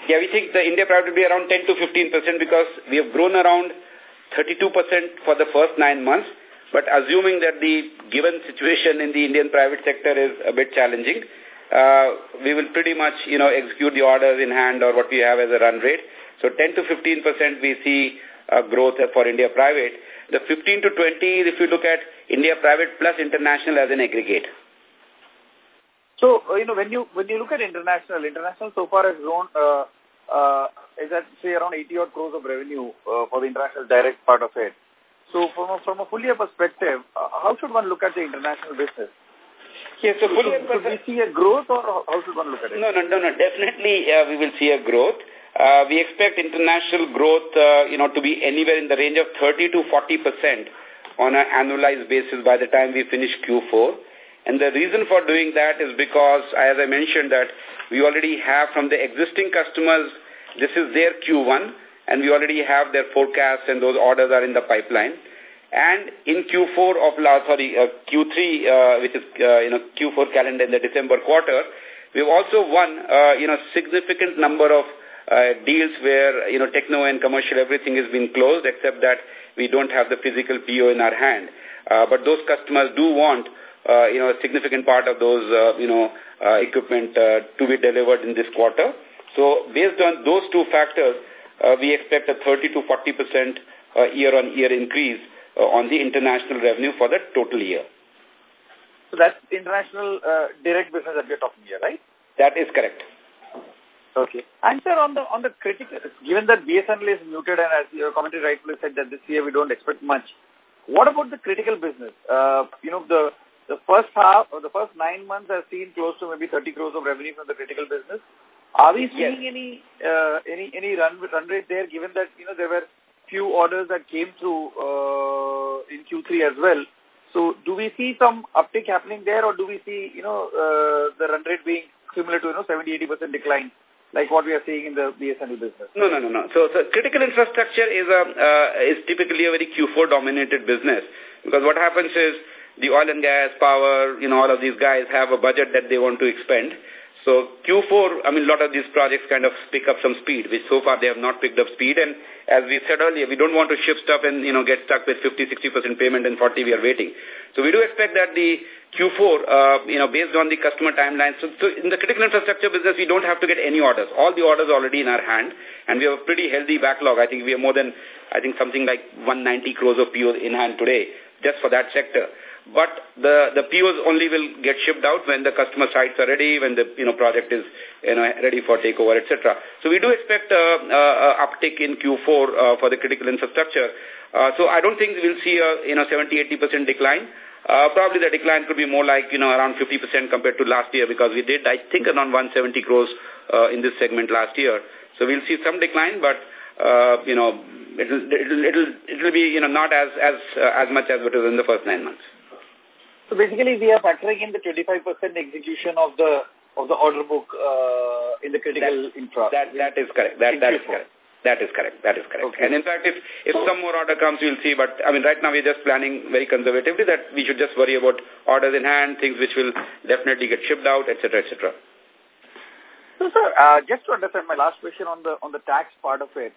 B: Yeah, we think the India private will be around 10 to 15 percent because we have grown around 32 percent for the first nine months. But assuming that the given situation in the Indian private sector is a bit challenging, uh, we will pretty much, you know, execute the orders in hand or what we have as a run rate. So 10 to 15% we see uh, growth for India private. The 15 to 20 if you look at India private plus international as an aggregate.
G: So, uh, you know, when you when you look at international, international so far has grown, uh, uh, is at say around 80 odd crores of revenue uh, for the international direct part of it. So from a, from a full year perspective, uh, how should one look at the international business?
B: Yes, so full year
G: Should we see a growth or how should one look at it?
B: No, no, no, no. Definitely uh, we will see a growth. Uh, we expect international growth, uh, you know, to be anywhere in the range of 30 to 40 percent on an annualized basis by the time we finish Q4. And the reason for doing that is because, as I mentioned, that we already have from the existing customers, this is their Q1, and we already have their forecast and those orders are in the pipeline. And in Q4 of last, sorry, uh, Q3, uh, which is, uh, you know, Q4 calendar in the December quarter, we've also won, uh, you know, significant number of uh, deals where, you know, techno and commercial, everything has been closed except that we don't have the physical PO in our hand. Uh, but those customers do want, uh, you know, a significant part of those, uh, you know, uh, equipment uh, to be delivered in this quarter. So based on those two factors, uh, we expect a 30 to 40 percent uh, year-on-year increase uh, on the international revenue for the total year.
G: So that's international uh, direct business that we're talking here, right?
B: That is correct.
G: Okay. And sir, on the on the critical, given that BSNL is muted and as your commentary rightfully said that this year we don't expect much, what about the critical business? Uh, you know, the the first half or the first nine months has seen close to maybe 30 crores of revenue from the critical business. Are we seeing yes. any uh, any any run run rate there? Given that you know there were few orders that came through uh, in Q3 as well. So do we see some uptick happening there, or do we see you know uh, the run rate being similar to you know 70 80 percent decline? Like what we are seeing in the BSNL business?
B: No, no, no, no. So, so critical infrastructure is a uh, is typically a very Q4 dominated business because what happens is the oil and gas, power, you know, all of these guys have a budget that they want to expend. So Q4, I mean, a lot of these projects kind of pick up some speed, which so far they have not picked up speed. And as we said earlier, we don't want to ship stuff and, you know, get stuck with 50, 60% payment and 40 we are waiting. So we do expect that the Q4, uh, you know, based on the customer timelines. So, so in the critical infrastructure business, we don't have to get any orders. All the orders are already in our hand, and we have a pretty healthy backlog. I think we have more than, I think, something like 190 crores of POs in hand today, just for that sector. But the, the POs only will get shipped out when the customer sites are ready, when the you know project is you know ready for takeover, etc. So we do expect a, a, a uptick in Q4 uh, for the critical infrastructure. Uh, so I don't think we'll see a you know 70-80% decline. Uh, probably the decline could be more like, you know, around 50% compared to last year because we did, I think, around 170 crores uh, in this segment last year. So we'll see some decline, but, uh, you know, it'll, it'll, it'll, it'll be, you know, not as, as, uh, as much as it is in the first nine months.
G: So basically we are factoring in the 25% execution of the of the order book uh, in the critical
B: that,
G: infra.
B: That, that is correct. That, that is correct. That is correct. That is correct. Okay. And in fact, if, if some more order comes, we'll see. But, I mean, right now we're just planning very conservatively that we should just worry about orders in hand, things which will definitely get shipped out, etc., etc.
G: So, sir, uh, just to understand my last question on the on the tax part of it,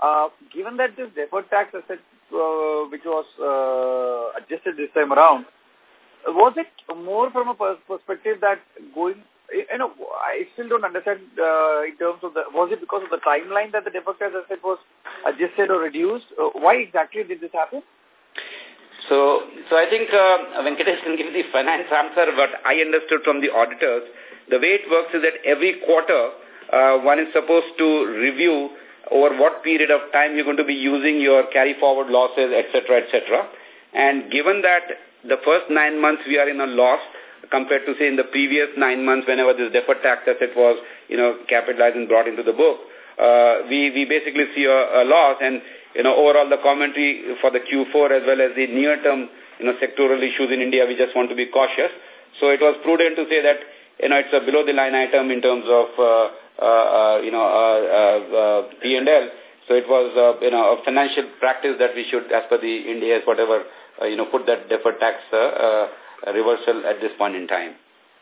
G: uh, given that this deferred tax asset, uh, which was uh, adjusted this time around, was it more from a perspective that going you know, I still don't understand uh, in terms of the, was it because of the timeline that the deferred was adjusted or reduced? Uh, why exactly did this happen?
B: So, so I think uh, Venkatesh can give the finance answer, but I understood from the auditors, the way it works is that every quarter, uh, one is supposed to review over what period of time you're going to be using your carry forward losses, etc., etc. And given that the first nine months we are in a loss, compared to, say, in the previous nine months whenever this deferred tax asset was, you know, capitalized and brought into the book, uh, we, we basically see a, a loss. And, you know, overall the commentary for the Q4 as well as the near-term, you know, sectoral issues in India, we just want to be cautious. So it was prudent to say that, you know, it's a below-the-line item in terms of, uh, uh, uh, you know, uh, uh, uh, P&L. So it was, uh, you know, a financial practice that we should, as per the India's whatever, you know, put that deferred tax uh, uh, reversal at this point in time.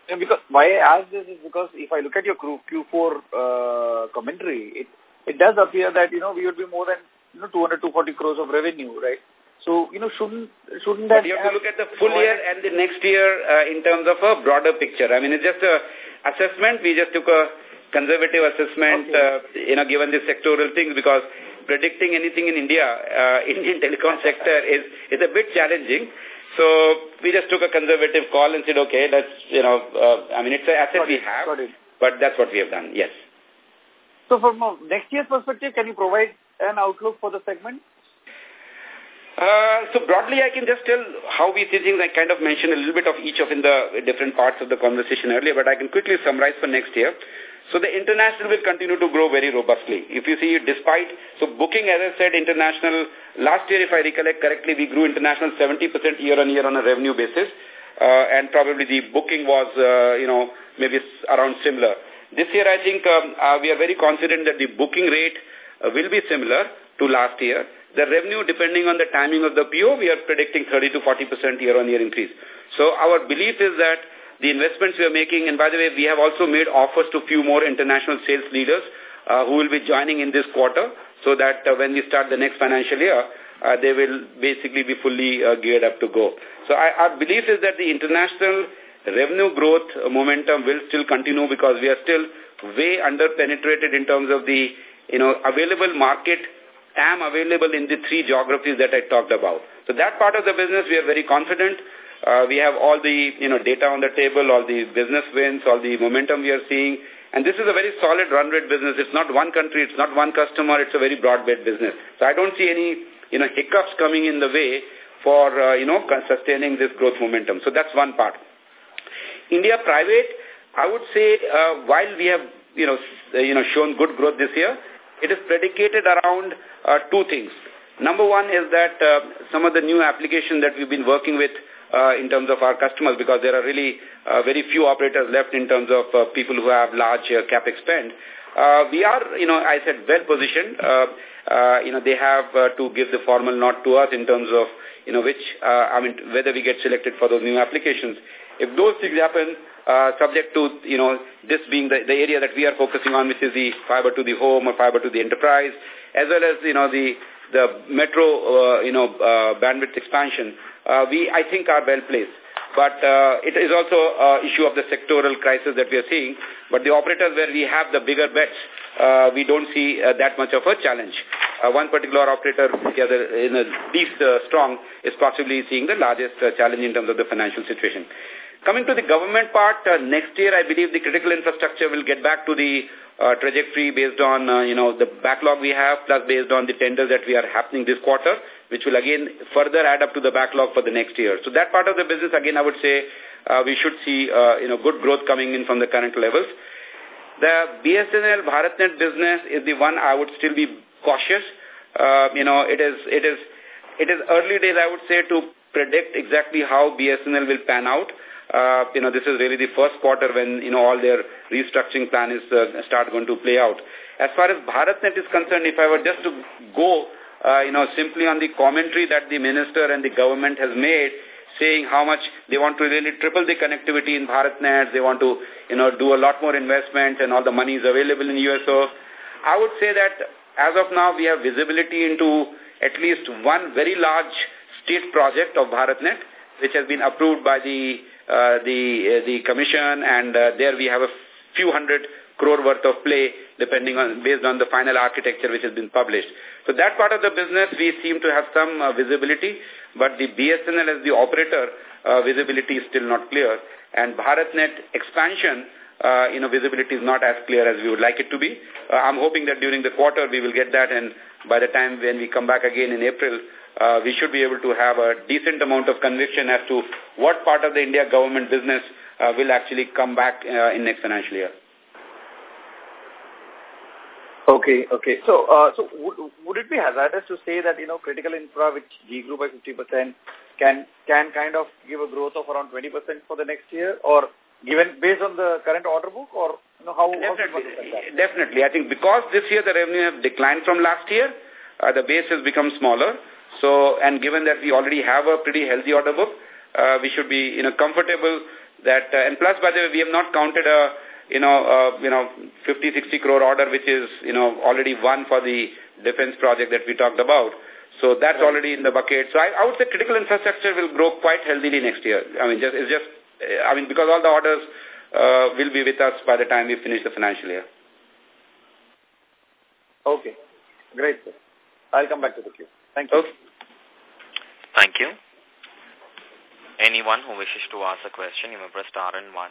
G: Yeah, because why I ask this is because if I look at your Q4 uh, commentary, it it does appear that you know we would be more than you know 200 240 crores of revenue, right? So you know shouldn't shouldn't that?
B: But you have, have to look at the full year and the next year uh, in terms of a broader picture. I mean, it's just a assessment. We just took a conservative assessment, okay. uh, you know, given the sectoral things because predicting anything in India, uh, Indian telecom sector is is a bit challenging. So we just took a conservative call and said, okay, let's, you know, uh, I mean, it's an asset
G: Got
B: we
G: it.
B: have, but that's what we have done, yes.
G: So from next year's perspective, can you provide an outlook for the segment?
B: Uh, so broadly, I can just tell how we see things. I kind of mentioned a little bit of each of in the different parts of the conversation earlier, but I can quickly summarize for next year. So the international will continue to grow very robustly. If you see, despite, so booking, as I said, international, last year, if I recollect correctly, we grew international 70% year on year on a revenue basis. Uh, and probably the booking was, uh, you know, maybe around similar. This year, I think um, uh, we are very confident that the booking rate uh, will be similar to last year. The revenue, depending on the timing of the PO, we are predicting 30 to 40% year-on-year increase. So our belief is that the investments we are making, and by the way, we have also made offers to few more international sales leaders uh, who will be joining in this quarter so that uh, when we start the next financial year, uh, they will basically be fully uh, geared up to go. So I, our belief is that the international revenue growth momentum will still continue because we are still way under penetrated in terms of the you know available market am available in the three geographies that I talked about. So that part of the business, we are very confident. Uh, we have all the you know data on the table, all the business wins, all the momentum we are seeing. And this is a very solid run rate business. It's not one country, it's not one customer, it's a very broad-based business. So I don't see any you know hiccups coming in the way for uh, you know sustaining this growth momentum. So that's one part. India private, I would say, uh, while we have you know you know shown good growth this year, it is predicated around uh, two things. Number one is that uh, some of the new applications that we've been working with uh, in terms of our customers, because there are really uh, very few operators left in terms of uh, people who have large uh, capex spend. Uh, we are, you know, I said, well positioned. Uh, uh, you know, they have uh, to give the formal nod to us in terms of, you know, which, uh, I mean, whether we get selected for those new applications. If those things happen, uh, subject to, you know, this being the, the area that we are focusing on, which is the fiber to the home or fiber to the enterprise, as well as, you know, the, the metro, uh, you know, uh, bandwidth expansion, uh, we, I think, are well placed. But uh, it is also an issue of the sectoral crisis that we are seeing. But the operators where we have the bigger bets, uh, we don't see uh, that much of a challenge. Uh, one particular operator, together in a least uh, strong, is possibly seeing the largest uh, challenge in terms of the financial situation. Coming to the government part, uh, next year I believe the critical infrastructure will get back to the uh, trajectory based on, uh, you know, the backlog we have, plus based on the tenders that we are happening this quarter, which will again further add up to the backlog for the next year. So that part of the business, again, I would say uh, we should see, uh, you know, good growth coming in from the current levels. The BSNL BharatNet business is the one I would still be cautious. Uh, you know, it is, it is, it is early days, I would say, to predict exactly how BSNL will pan out. Uh, you know, this is really the first quarter when, you know, all their restructuring plan is uh, start going to play out. As far as BharatNet is concerned, if I were just to go, uh, you know, simply on the commentary that the minister and the government has made, saying how much they want to really triple the connectivity in BharatNet, they want to, you know, do a lot more investment and all the money is available in USO. I would say that as of now, we have visibility into at least one very large state project of BharatNet, which has been approved by the uh, the uh, the commission, and uh, there we have a few hundred crore worth of play, depending on based on the final architecture which has been published. So that part of the business we seem to have some uh, visibility, but the BSNL as the operator uh, visibility is still not clear, and BharatNet expansion. Uh, you know, visibility is not as clear as we would like it to be. Uh, I'm hoping that during the quarter we will get that and by the time when we come back again in April, uh, we should be able to have a decent amount of conviction as to what part of the India government business uh, will actually come back uh, in next financial year.
G: Okay, okay. So, uh, so would, would it be hazardous to say that, you know, critical infra, which grew by 50%, can, can kind of give a growth of around 20% for the next year? Or given based on the current order book or, you know, how...
B: Definitely, how definitely. I think because this year the revenue have declined from last year, uh, the base has become smaller. So, and given that we already have a pretty healthy order book, uh, we should be, you know, comfortable that, uh, and plus, by the way, we have not counted a, you know, uh, you know, 50, 60 crore order, which is, you know, already won for the defense project that we talked about. So that's already in the bucket. So I, I would say critical infrastructure will grow quite healthily next year. I mean, just, it's just, I mean, because all the orders uh, will be with us by the time we finish the financial year.
G: Okay. Great, sir. I'll come back to the queue. Thank you.
B: Okay.
E: Thank you. Anyone who wishes to ask a question, you may press star and one.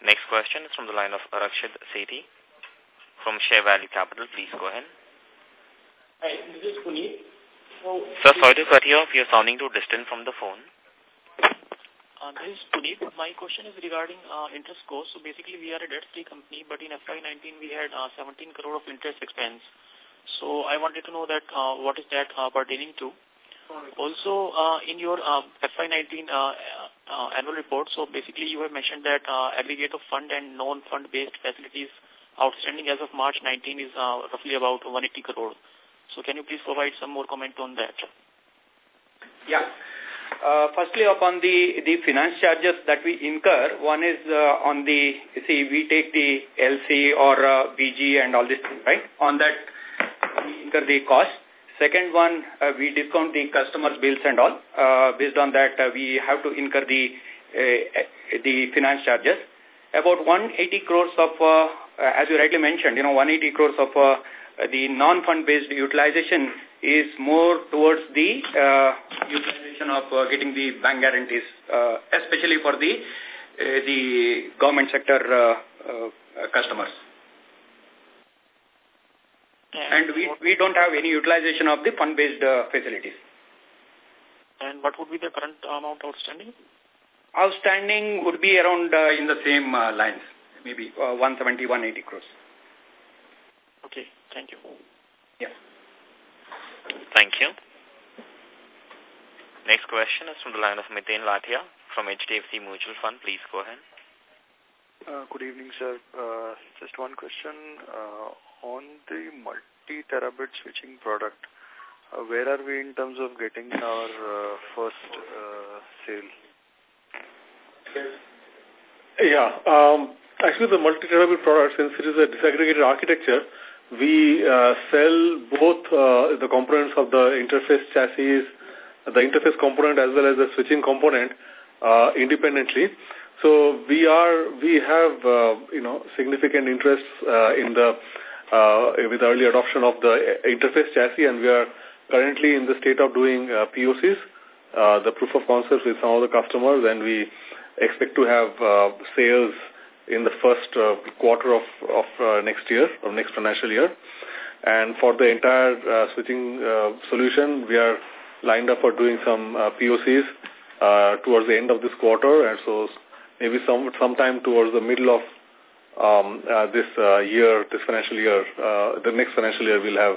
E: Next question is from the line of Rakshit Sethi from Share Value Capital. Please go ahead.
H: Hi, this is Puneet.
E: Sir, sorry to cut you off. You're sounding too distant from the phone.
H: Uh, this is Puneet. My question is regarding uh, interest cost. So basically, we are a debt-free company, but in FY19, we had uh, 17 crore of interest expense. So I wanted to know that uh, what is that uh, pertaining to? Also, uh, in your uh, FY19 uh, annual report, so basically you have mentioned that aggregate of fund and non-fund based facilities outstanding as of March 19 is roughly about 180 crore. So can you please provide some more comment on that?
C: Yeah. Uh, firstly, upon the, the finance charges that we incur, one is uh, on the, you see, we take the LC or uh, BG and all this, right? On that, we incur the cost. Second one, uh, we discount the customer's bills and all. Uh, based on that, uh, we have to incur the uh, the finance charges. About 180 crores of, uh, as you rightly mentioned, you know, 180 crores of uh, the non-fund based utilization is more towards the uh, utilization of uh, getting the bank guarantees, uh, especially for the uh, the government sector uh, uh, customers. And, and we, we don't have any utilization of the fund-based uh, facilities.
H: And what would be the current amount outstanding?
C: Outstanding would be around uh, in the same uh, lines, maybe uh, 170, 180 crores.
H: Okay, thank you.
C: Yeah.
E: Thank you. Next question is from the line of Miten Lathia from HDFC Mutual Fund. Please go ahead.
I: Uh, good evening, sir. Uh, just one question. Uh, on the multi-terabit switching product, uh, where are we in terms of getting our uh, first uh, sale?
D: Yeah. Um, actually, the multi-terabit product, since it is a disaggregated architecture, we uh, sell both uh, the components of the interface chassis, the interface component as well as the switching component uh, independently. So we are we have uh, you know significant interest uh, in the uh, with early adoption of the interface chassis, and we are currently in the state of doing uh, POCs, uh, the proof of concept with some of the customers, and we expect to have uh, sales in the first uh, quarter of, of uh, next year, or next financial year. And for the entire uh, switching uh, solution, we are lined up for doing some uh, POCs uh, towards the end of this quarter, and so maybe some sometime towards the middle of um, uh, this uh, year, this financial year, uh, the next financial year, we'll have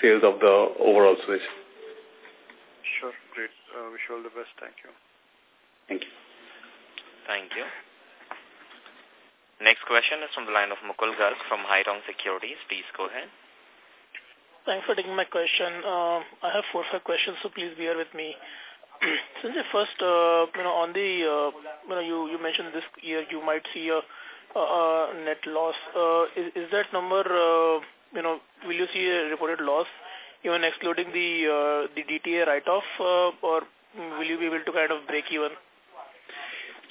D: sales of the overall switch.
I: Sure, great. Uh, wish you all the best. Thank you.
B: Thank you.
E: Thank you. Next question is from the line of Mukul Garg from Haitong Securities. Please go ahead.
J: Thanks for taking my question. Uh, I have four five questions, so please bear with me. Since the first, uh, you know, on the, uh, you know, you, you mentioned this year you might see a, a net loss. Uh, is, that number, uh, you know, will you see a reported loss even excluding the uh, the DTA write-off, uh, or will you be able to kind of break even?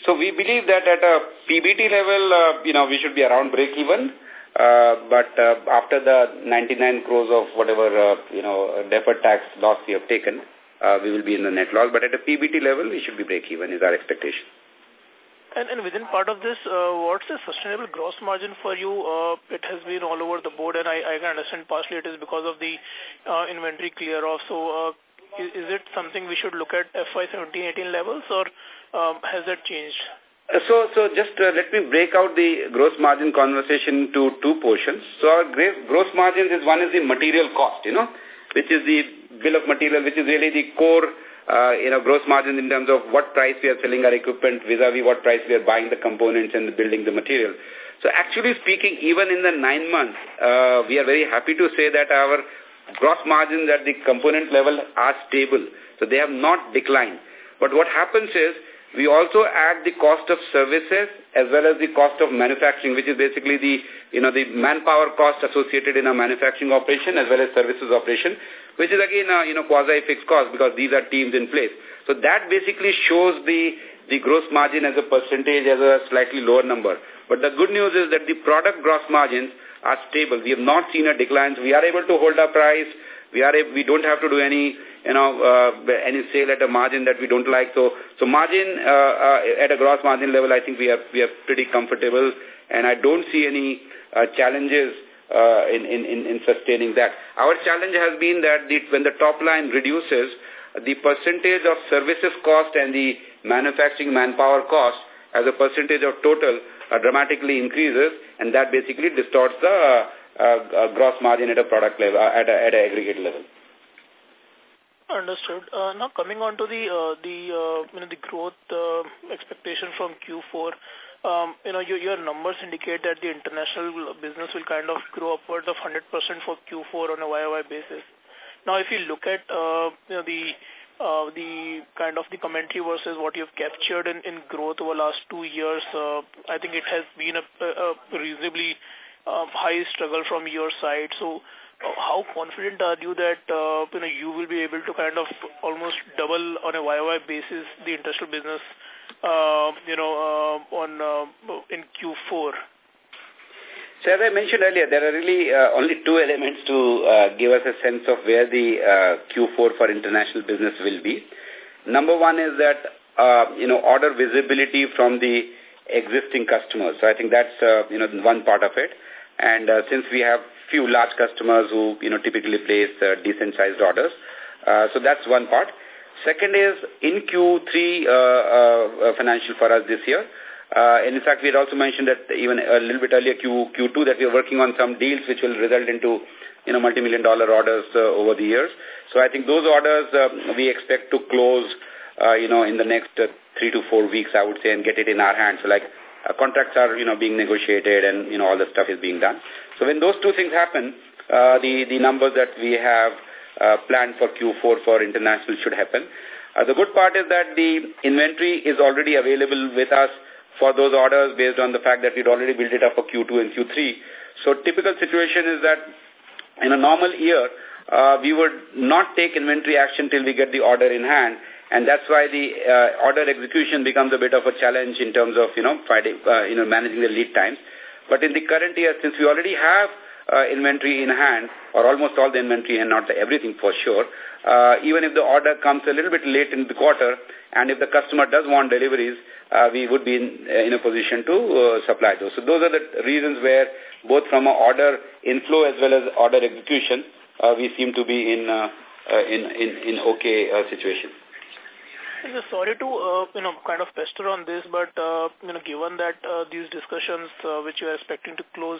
B: So we believe that at a PBT level, uh, you know, we should be around break even. Uh, but uh, after the 99 crores of whatever, uh, you know, deferred tax loss we have taken, uh, we will be in the net loss. But at a PBT level, we should be break even is our expectation.
J: And, and within part of this, uh, what's the sustainable gross margin for you? Uh, it has been all over the board, and I, I can understand partially it is because of the uh, inventory clear-off. So uh, is, is it something we should look at FY 17-18 levels, or um, has that changed?
B: Uh, so, so just uh, let me break out the gross margin conversation to two portions. So our gross margins is one is the material cost, you know, which is the bill of material, which is really the core, uh, you know, gross margin in terms of what price we are selling our equipment vis-a-vis -vis what price we are buying the components and building the material. So actually speaking, even in the nine months, uh, we are very happy to say that our gross margins at the component level are stable. So they have not declined. But what happens is, we also add the cost of services as well as the cost of manufacturing, which is basically the, you know, the manpower cost associated in a manufacturing operation as well as services operation, which is again, a, you know, quasi-fixed cost because these are teams in place. So that basically shows the, the gross margin as a percentage as a slightly lower number. But the good news is that the product gross margins are stable. We have not seen a decline. We are able to hold our price. We are we don't have to do any you know uh, any sale at a margin that we don't like. So so margin uh, uh, at a gross margin level, I think we are we are pretty comfortable, and I don't see any uh, challenges uh, in, in, in sustaining that. Our challenge has been that the, when the top line reduces, the percentage of services cost and the manufacturing manpower cost as a percentage of total uh, dramatically increases, and that basically distorts the uh, uh, gross margin at a product level, uh, at, a, at an aggregate level.
J: Understood. Uh, now coming on to the uh, the uh, you know the growth uh, expectation from Q4, um, you know, your, your numbers indicate that the international business will kind of grow upwards of 100% for Q4 on a YOY basis. Now, if you look at, uh, you know, the uh, the kind of the commentary versus what you've captured in, in growth over the last two years, uh, I think it has been a, a reasonably uh, high struggle from your side. So how confident are you that uh, you know you will be able to kind of almost double on a YOY basis the industrial business uh, you know, uh, on in Q4?
B: So as I mentioned earlier, there are really uh, only two elements to uh, give us a sense of where the uh, Q4 for international business will be. Number one is that, you know, order visibility from the existing customers. So I think that's, you know, one part of it. And uh, since we have few large customers who, you know, typically place uh, decent-sized orders, uh, so that's one part. Second is in Q3 uh, uh, financial for us this year. Uh, and in fact, we had also mentioned that even a little bit earlier Q, Q2 that we are working on some deals which will result into you know multi-million dollar orders uh, over the years. So I think those orders uh, we expect to close uh, you know in the next uh, three to four weeks, I would say, and get it in our hands. So like uh, contracts are you know being negotiated and you know all the stuff is being done. So when those two things happen, uh, the the numbers that we have uh, planned for Q4 for international should happen. Uh, the good part is that the inventory is already available with us for those orders based on the fact that we'd already built it up for Q2 and Q3. So typical situation is that in a normal year, uh, we would not take inventory action till we get the order in hand. And that's why the uh, order execution becomes a bit of a challenge in terms of, you know, uh, you know, managing the lead times. But in the current year, since we already have uh, inventory in hand, or almost all the inventory and not everything for sure, uh, even if the order comes a little bit late in the quarter, and if the customer does want deliveries, uh, we would be in, uh, in a position to uh, supply those. So those are the reasons where both from an order inflow as well as order execution, uh, we seem to be in uh, uh, in, in in okay uh, situation.
J: Sorry to, uh, you know, kind of pester on this, but, uh, you know, given that uh, these discussions uh, which you are expecting to close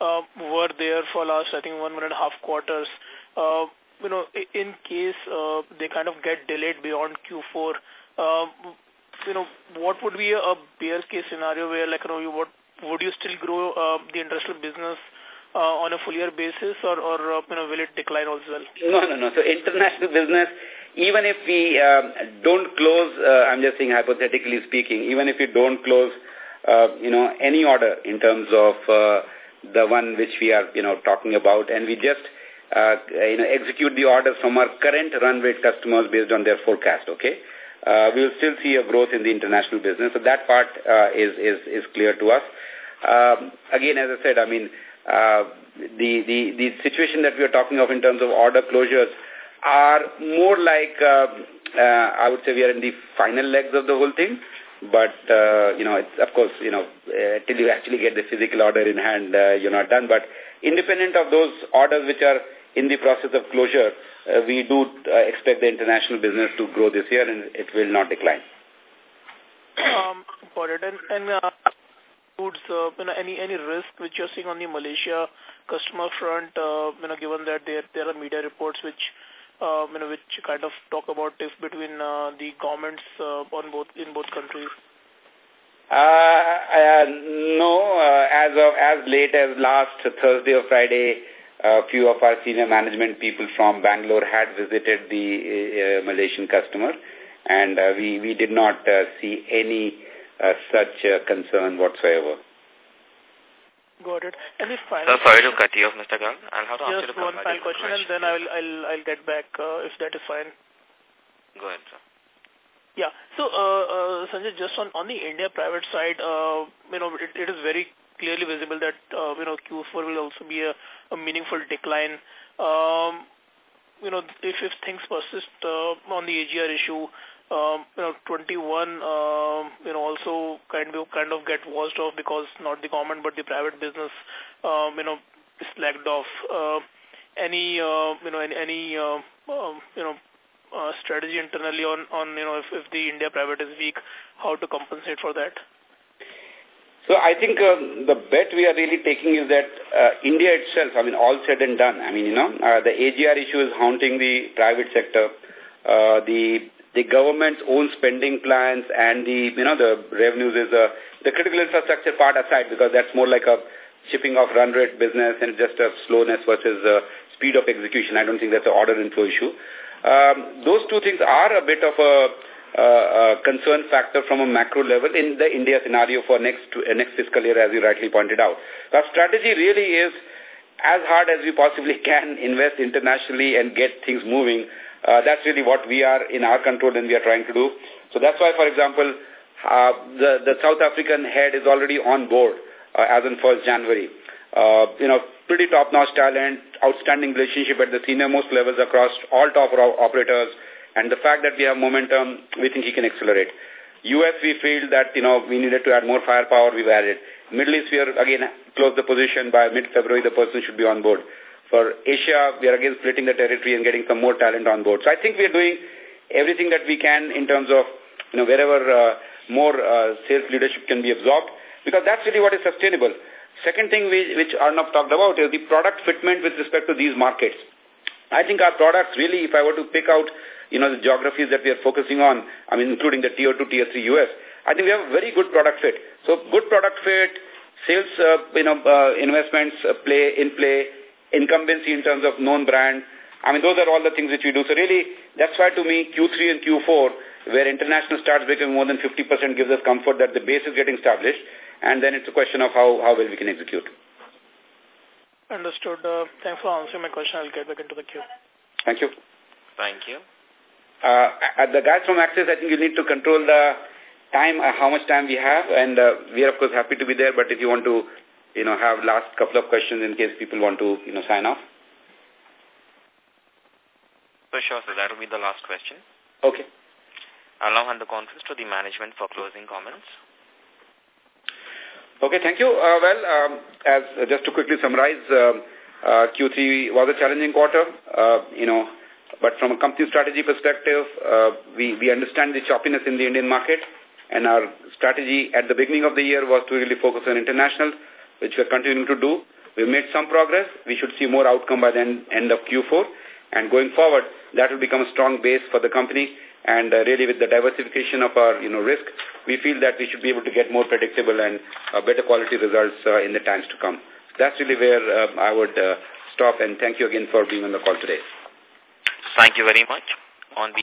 J: uh, were there for last, I think, one, one and a half quarters. Uh, you know, in case uh, they kind of get delayed beyond Q4, uh, you know, what would be a bear case scenario where, like, you know, you, what would you still grow uh, the industrial business uh, on a full year basis, or, or uh, you know, will it decline as well?
B: No, no, no. So international business, even if we uh, don't close, uh, I'm just saying hypothetically speaking, even if we don't close, uh, you know, any order in terms of uh, the one which we are, you know, talking about, and we just, uh, you know, execute the orders from our current run rate customers based on their forecast, okay? Uh, we will still see a growth in the international business. So that part uh, is, is, is clear to us. Um, again, as I said, I mean, uh, the, the, the situation that we are talking of in terms of order closures are more like, uh, uh, I would say we are in the final legs of the whole thing. But, uh, you know, it's, of course, you know, uh, till you actually get the physical order in hand, uh, you're not done. But independent of those orders which are in the process of closure, uh, we do uh, expect the international business to grow this year and it will not decline.
J: Um, got it. And, and uh, uh, you know, any any risk which you're seeing on the Malaysia customer front, uh, you know, given that there there are media reports which Um, you know, which kind of talk about if between uh, the governments uh, on both in both countries?
B: Uh, uh no, uh, as of as late as last Thursday or Friday, a few of our senior management people from Bangalore had visited the uh, Malaysian customer, and we we did not see any such concern whatsoever.
J: Got it. And the final...
E: So sorry to cut you off, Mr. Garg. I'll have to
J: Just
E: answer the
J: one final question, and then I'll, I'll, I'll get back uh, if that is fine.
E: Go ahead, sir.
J: Yeah. So, uh, uh, Sanjay, just on, on the India private side, uh, you know, it, it is very clearly visible that, uh, you know, Q4 will also be a, a meaningful decline. Um, you know, if, if things persist uh, on the AGR issue, um, you know, 21, um, you know, also kind of kind of get washed off because not the government but the private business, um, you know, slacked off. Uh, any, uh, you know, any, any uh, uh, you know, uh, strategy internally on, on you know, if, if the India private is weak, how to compensate for that?
B: So I think uh, the bet we are really taking is that uh, India itself, I mean, all said and done, I mean, you know, uh, the AGR issue is haunting the private sector. Uh, the the government's own spending plans and the, you know, the revenues is a, the critical infrastructure part aside because that's more like a shipping of run rate business and just a slowness versus uh, speed of execution. I don't think that's an order inflow issue. Um, those two things are a bit of a, concern factor from a macro level in the India scenario for next uh, next fiscal year, as you rightly pointed out. Our strategy really is as hard as we possibly can invest internationally and get things moving. Uh, that's really what we are in our control and we are trying to do. So that's why, for example, uh, the, the South African head is already on board uh, as on 1st January. Uh, you know, pretty top-notch talent, outstanding relationship at the senior most levels across all top operators, and the fact that we have momentum, we think he can accelerate. US, we feel that, you know, we needed to add more firepower, we've added. Middle East, we are, again, close the position. By mid-February, the person should be on board. For Asia, we are again splitting the territory and getting some more talent on board. So I think we are doing everything that we can in terms of, you know, wherever uh, more uh, sales leadership can be absorbed, because that's really what is sustainable. Second thing we, which Arnob talked about is the product fitment with respect to these markets. I think our products really, if I were to pick out, you know, the geographies that we are focusing on, I mean, including the tier 2, tier 3 US, I think we have a very good product fit. So good product fit, sales, uh, you know, uh, investments uh, play in play, incumbency in terms of known brand. I mean, those are all the things which we do. So really, that's why to me, Q3 and Q4, where international starts becoming more than 50% gives us comfort that the base is getting established and then it's a question of how, how well we can execute.
J: Understood. Uh, thanks for answering my question. I'll get back into the queue.
B: Thank you.
E: Thank you.
B: Uh, at the guys from Axis, I think you need to control the time, uh, how much time we have, and uh, we are, of course, happy to be there, but if you want to, you know, have last couple of questions in case people want to, you know, sign off.
E: For sure, so that will be the last question.
B: Okay.
E: I'll now hand the conference to the management for closing comments.
B: Okay, thank you. Uh, well, um, as uh, just to quickly summarize, uh, uh, Q3 was a challenging quarter, uh, you know, but from a company strategy perspective, uh, we, we understand the choppiness in the Indian market, and our strategy at the beginning of the year was to really focus on international, which we're continuing to do. We've made some progress. We should see more outcome by the end, end of Q4. And going forward, that will become a strong base for the company and uh, really with the diversification of our you know risk, we feel that we should be able to get more predictable and uh, better quality results uh, in the times to come. That's really where uh, I would uh, stop and thank you again for being on the call today.
E: Thank you very much. On the